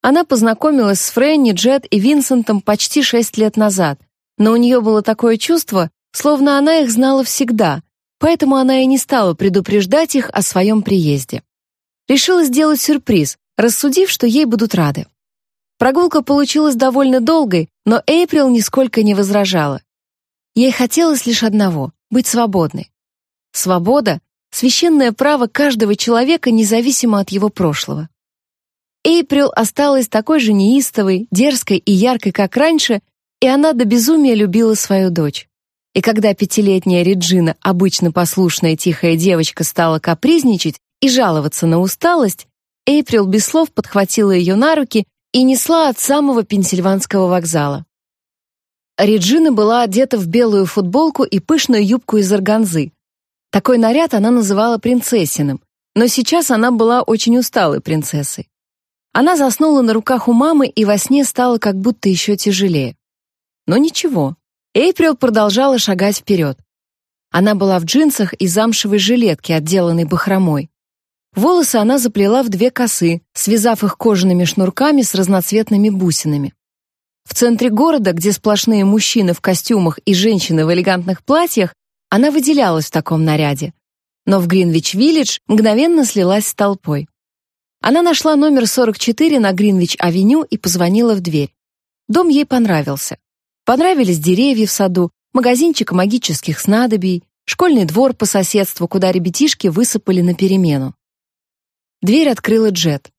Она познакомилась с Фрэнни, Джет и Винсентом почти шесть лет назад, но у нее было такое чувство, словно она их знала всегда, поэтому она и не стала предупреждать их о своем приезде. Решила сделать сюрприз, рассудив, что ей будут рады. Прогулка получилась довольно долгой, но Эйприл нисколько не возражала. Ей хотелось лишь одного быть свободной. Свобода — священное право каждого человека, независимо от его прошлого. Эйприл осталась такой же неистовой, дерзкой и яркой, как раньше, и она до безумия любила свою дочь. И когда пятилетняя Реджина, обычно послушная тихая девочка, стала капризничать и жаловаться на усталость, Эйприл без слов подхватила ее на руки и несла от самого Пенсильванского вокзала. Реджина была одета в белую футболку и пышную юбку из органзы. Такой наряд она называла принцессиным, но сейчас она была очень усталой принцессой. Она заснула на руках у мамы и во сне стала как будто еще тяжелее. Но ничего, Эйприл продолжала шагать вперед. Она была в джинсах и замшевой жилетке, отделанной бахромой. Волосы она заплела в две косы, связав их кожаными шнурками с разноцветными бусинами. В центре города, где сплошные мужчины в костюмах и женщины в элегантных платьях, она выделялась в таком наряде. Но в Гринвич-Виллидж мгновенно слилась с толпой. Она нашла номер 44 на Гринвич-авеню и позвонила в дверь. Дом ей понравился. Понравились деревья в саду, магазинчик магических снадобий, школьный двор по соседству, куда ребятишки высыпали на перемену. Дверь открыла Джет.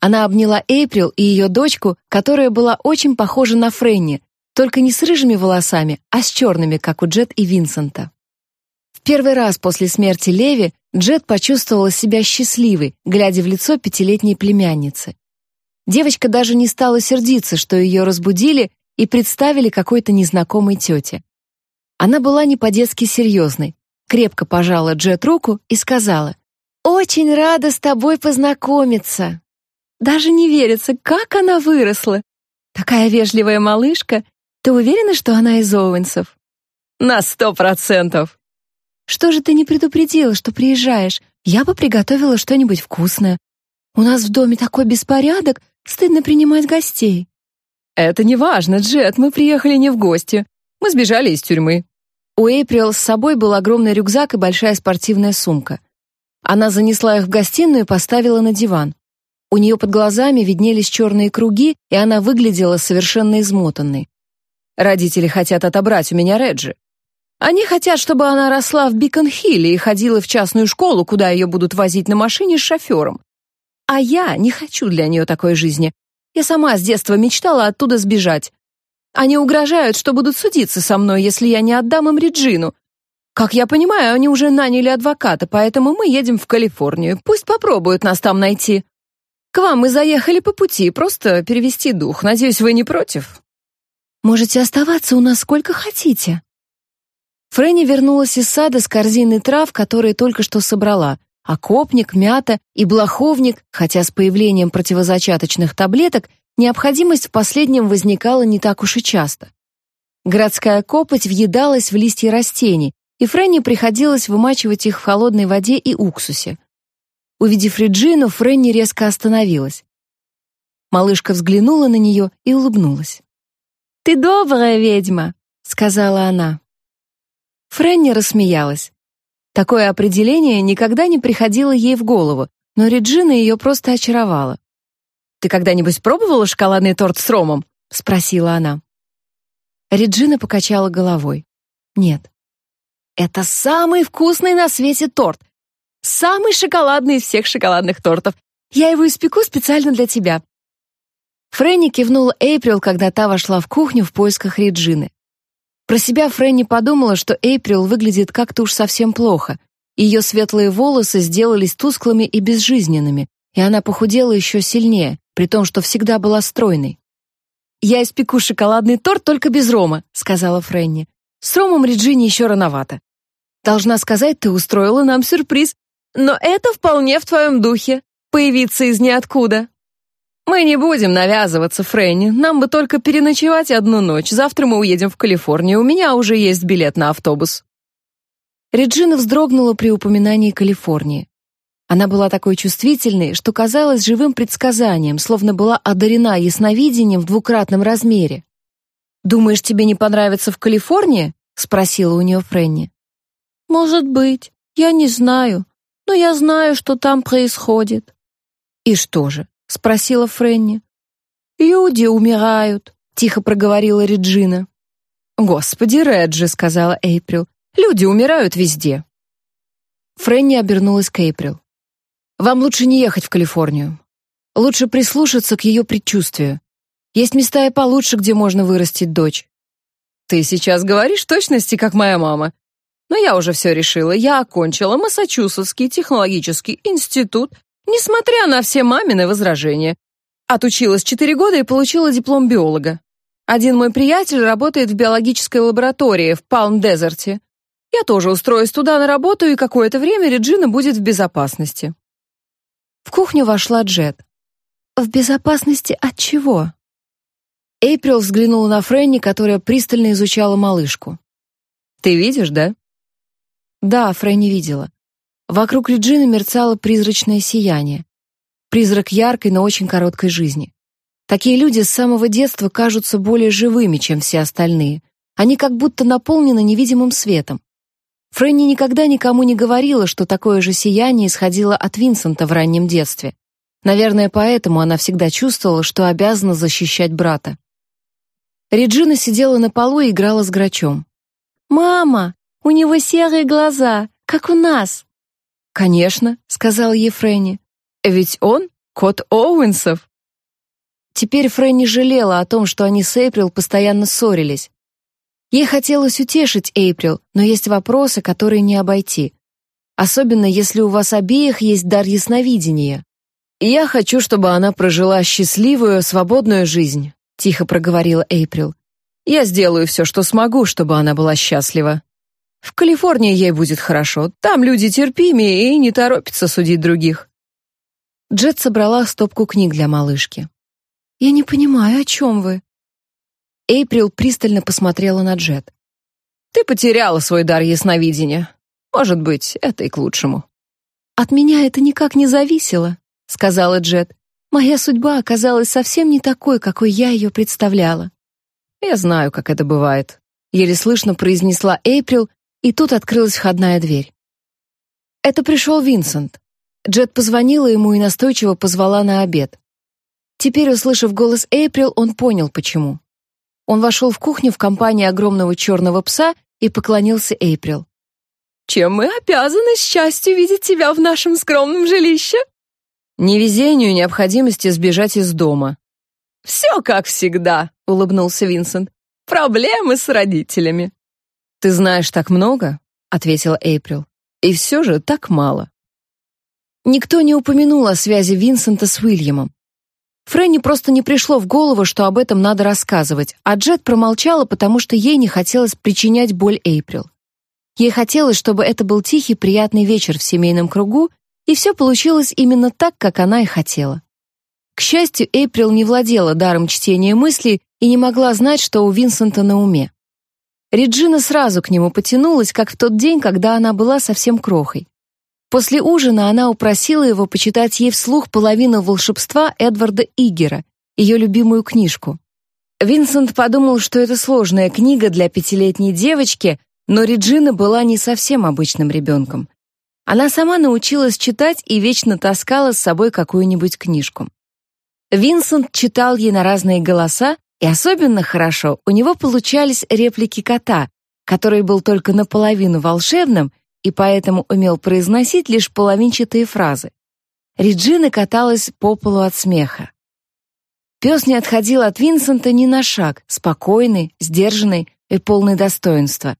Она обняла Эйприл и ее дочку, которая была очень похожа на Фрэнни, только не с рыжими волосами, а с черными, как у Джет и Винсента. Первый раз после смерти Леви Джет почувствовала себя счастливой, глядя в лицо пятилетней племянницы. Девочка даже не стала сердиться, что ее разбудили и представили какой-то незнакомой тете. Она была не по-детски серьезной, крепко пожала Джет руку и сказала, «Очень рада с тобой познакомиться». Даже не верится, как она выросла. Такая вежливая малышка. Ты уверена, что она из Оуэнсов? На сто процентов. Что же ты не предупредила, что приезжаешь? Я бы приготовила что-нибудь вкусное. У нас в доме такой беспорядок, стыдно принимать гостей. Это не важно, Джет, мы приехали не в гости. Мы сбежали из тюрьмы. У Эйприл с собой был огромный рюкзак и большая спортивная сумка. Она занесла их в гостиную и поставила на диван. У нее под глазами виднелись черные круги, и она выглядела совершенно измотанной. Родители хотят отобрать у меня Реджи. Они хотят, чтобы она росла в Бикон-Хилле и ходила в частную школу, куда ее будут возить на машине с шофером. А я не хочу для нее такой жизни. Я сама с детства мечтала оттуда сбежать. Они угрожают, что будут судиться со мной, если я не отдам им Реджину. Как я понимаю, они уже наняли адвоката, поэтому мы едем в Калифорнию. Пусть попробуют нас там найти. К вам мы заехали по пути, просто перевести дух. Надеюсь, вы не против?» «Можете оставаться у нас сколько хотите». Фрэнни вернулась из сада с корзиной трав, которые только что собрала. Окопник, мята и блоховник, хотя с появлением противозачаточных таблеток необходимость в последнем возникала не так уж и часто. Городская копоть въедалась в листья растений, и Фрэнни приходилось вымачивать их в холодной воде и уксусе. Увидев Реджину, Фрэнни резко остановилась. Малышка взглянула на нее и улыбнулась. «Ты добрая ведьма», — сказала она. Фрэнни рассмеялась. Такое определение никогда не приходило ей в голову, но Реджина ее просто очаровала. «Ты когда-нибудь пробовала шоколадный торт с ромом?» — спросила она. Реджина покачала головой. «Нет». «Это самый вкусный на свете торт. Самый шоколадный из всех шоколадных тортов. Я его испеку специально для тебя». Фрэнни кивнула Эйприл, когда та вошла в кухню в поисках Реджины. Про себя Фрэнни подумала, что Эйприл выглядит как-то уж совсем плохо. Ее светлые волосы сделались тусклыми и безжизненными, и она похудела еще сильнее, при том, что всегда была стройной. «Я испеку шоколадный торт только без рома», — сказала Фрэнни. «С ромом Реджине еще рановато. Должна сказать, ты устроила нам сюрприз. Но это вполне в твоем духе — появиться из ниоткуда. Мы не будем навязываться, Фрэнни. Нам бы только переночевать одну ночь. Завтра мы уедем в Калифорнию. У меня уже есть билет на автобус. Реджина вздрогнула при упоминании Калифорнии. Она была такой чувствительной, что казалась живым предсказанием, словно была одарена ясновидением в двукратном размере. «Думаешь, тебе не понравится в Калифорнии?» — спросила у нее Фрэнни. «Может быть. Я не знаю но я знаю, что там происходит». «И что же?» — спросила Фрэнни. «Люди умирают», — тихо проговорила Реджина. «Господи, Реджи», — сказала Эйприл, — «люди умирают везде». Фрэнни обернулась к Эйприл. «Вам лучше не ехать в Калифорнию. Лучше прислушаться к ее предчувствию. Есть места и получше, где можно вырастить дочь». «Ты сейчас говоришь точности, как моя мама», но я уже все решила. Я окончила Массачусетский технологический институт, несмотря на все мамины возражения. Отучилась четыре года и получила диплом биолога. Один мой приятель работает в биологической лаборатории в Палм-Дезерте. Я тоже устроюсь туда на работу, и какое-то время Реджина будет в безопасности. В кухню вошла Джет. «В безопасности от чего?» Эйприл взглянула на Фрэнни, которая пристально изучала малышку. «Ты видишь, да?» Да, Фрэнни видела. Вокруг Реджины мерцало призрачное сияние. Призрак яркой, но очень короткой жизни. Такие люди с самого детства кажутся более живыми, чем все остальные. Они как будто наполнены невидимым светом. Фрэнни никогда никому не говорила, что такое же сияние исходило от Винсента в раннем детстве. Наверное, поэтому она всегда чувствовала, что обязана защищать брата. Реджина сидела на полу и играла с грачом. «Мама, у него серые глаза, как у нас». «Конечно», — сказал ей Фрэнни. «Ведь он кот Оуэнсов». Теперь Фрэнни жалела о том, что они с Эйприл постоянно ссорились. Ей хотелось утешить Эйприл, но есть вопросы, которые не обойти. Особенно если у вас обеих есть дар ясновидения. «Я хочу, чтобы она прожила счастливую, свободную жизнь», — тихо проговорила Эйприл. «Я сделаю все, что смогу, чтобы она была счастлива. В Калифорнии ей будет хорошо, там люди терпимее и не торопятся судить других». Джет собрала стопку книг для малышки. «Я не понимаю, о чем вы?» Эйприл пристально посмотрела на Джет. «Ты потеряла свой дар ясновидения. Может быть, это и к лучшему». «От меня это никак не зависело», — сказала Джет. «Моя судьба оказалась совсем не такой, какой я ее представляла». «Я знаю, как это бывает», — еле слышно произнесла Эйприл, и тут открылась входная дверь. Это пришел Винсент. Джет позвонила ему и настойчиво позвала на обед. Теперь, услышав голос Эйприл, он понял, почему. Он вошел в кухню в компании огромного черного пса и поклонился Эйприл. «Чем мы обязаны счастью видеть тебя в нашем скромном жилище?» «Невезению необходимости сбежать из дома». «Все как всегда», — улыбнулся Винсент. «Проблемы с родителями». «Ты знаешь так много», — ответила Эйприл. «И все же так мало». Никто не упомянул о связи Винсента с Уильямом. Фрэнни просто не пришло в голову, что об этом надо рассказывать, а Джет промолчала, потому что ей не хотелось причинять боль Эйприл. Ей хотелось, чтобы это был тихий, приятный вечер в семейном кругу, и все получилось именно так, как она и хотела. К счастью, Эйприл не владела даром чтения мыслей и не могла знать, что у Винсента на уме. Реджина сразу к нему потянулась, как в тот день, когда она была совсем крохой. После ужина она упросила его почитать ей вслух половину волшебства Эдварда Игера, ее любимую книжку. Винсент подумал, что это сложная книга для пятилетней девочки, но Реджина была не совсем обычным ребенком. Она сама научилась читать и вечно таскала с собой какую-нибудь книжку. Винсент читал ей на разные голоса, и особенно хорошо у него получались реплики кота, который был только наполовину волшебным и поэтому умел произносить лишь половинчатые фразы. Реджина каталась по полу от смеха. Пес не отходил от Винсента ни на шаг, спокойный, сдержанный и полный достоинства.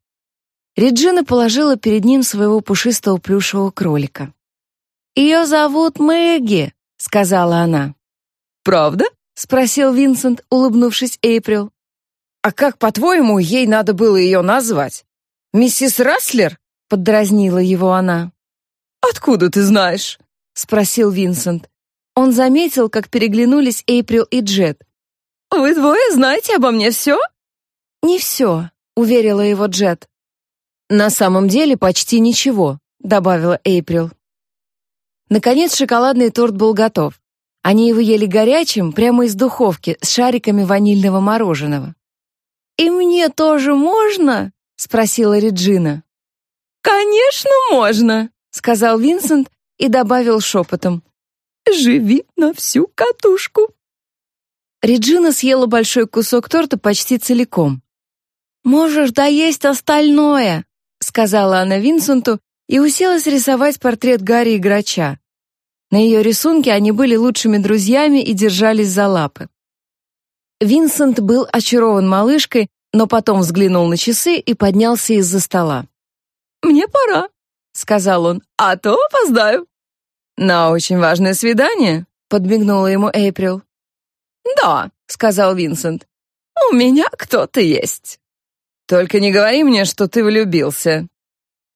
Реджина положила перед ним своего пушистого плюшевого кролика. «Ее зовут Мэгги», — сказала она. «Правда?» — спросил Винсент, улыбнувшись Эйприл. «А как, по-твоему, ей надо было ее назвать? Миссис Расслер?» — поддразнила его она. «Откуда ты знаешь?» — спросил Винсент. Он заметил, как переглянулись Эйприл и Джет. «Вы двое знаете обо мне все?» «Не все», — уверила его Джет. «На самом деле почти ничего», — добавила Эйприл. Наконец шоколадный торт был готов. Они его ели горячим, прямо из духовки, с шариками ванильного мороженого. «И мне тоже можно?» — спросила Реджина. «Конечно, можно», — сказал Винсент и добавил шепотом. «Живи на всю катушку». Реджина съела большой кусок торта почти целиком. «Можешь доесть остальное», — сказала она Винсенту и уселась рисовать портрет Гарри Грача. На ее рисунке они были лучшими друзьями и держались за лапы. Винсент был очарован малышкой, но потом взглянул на часы и поднялся из-за стола. «Мне пора», — сказал он, — «а то опоздаю». «На очень важное свидание?» — подмигнула ему Эйприл. «Да», — сказал Винсент, — «у меня кто-то есть». «Только не говори мне, что ты влюбился».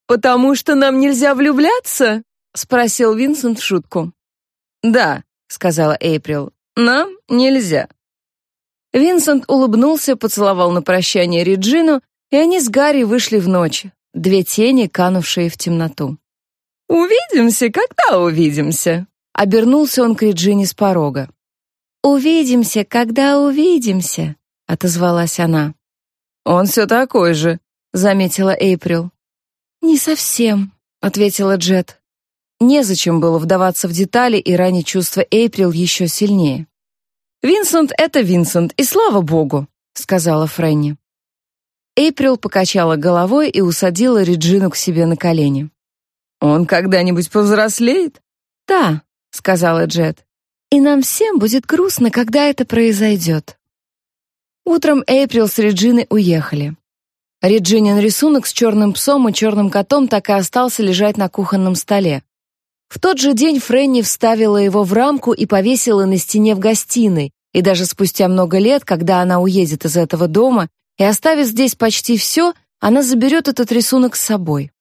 «Потому что нам нельзя влюбляться?» — спросил Винсент в шутку. «Да», — сказала Эйприл, — «нам нельзя». Винсент улыбнулся, поцеловал на прощание Реджину, и они с Гарри вышли в ночь, две тени, канувшие в темноту. «Увидимся, когда увидимся?» Обернулся он к Реджине с порога. «Увидимся, когда увидимся», — отозвалась она. «Он все такой же», — заметила Эйприл. «Не совсем», — ответила Джет. Незачем было вдаваться в детали и ранить чувства Эйприл еще сильнее. «Винсент — это Винсент, и слава богу», — сказала Фрэнни. Эйприл покачала головой и усадила Реджину к себе на колени. «Он когда-нибудь повзрослеет?» «Да», — сказала Джет. «И нам всем будет грустно, когда это произойдет». Утром Эйприл с Реджиной уехали. Реджинин рисунок с черным псом и черным котом так и остался лежать на кухонном столе. В тот же день Фрэнни вставила его в рамку и повесила на стене в гостиной, и даже спустя много лет, когда она уедет из этого дома и оставит здесь почти все, она заберет этот рисунок с собой.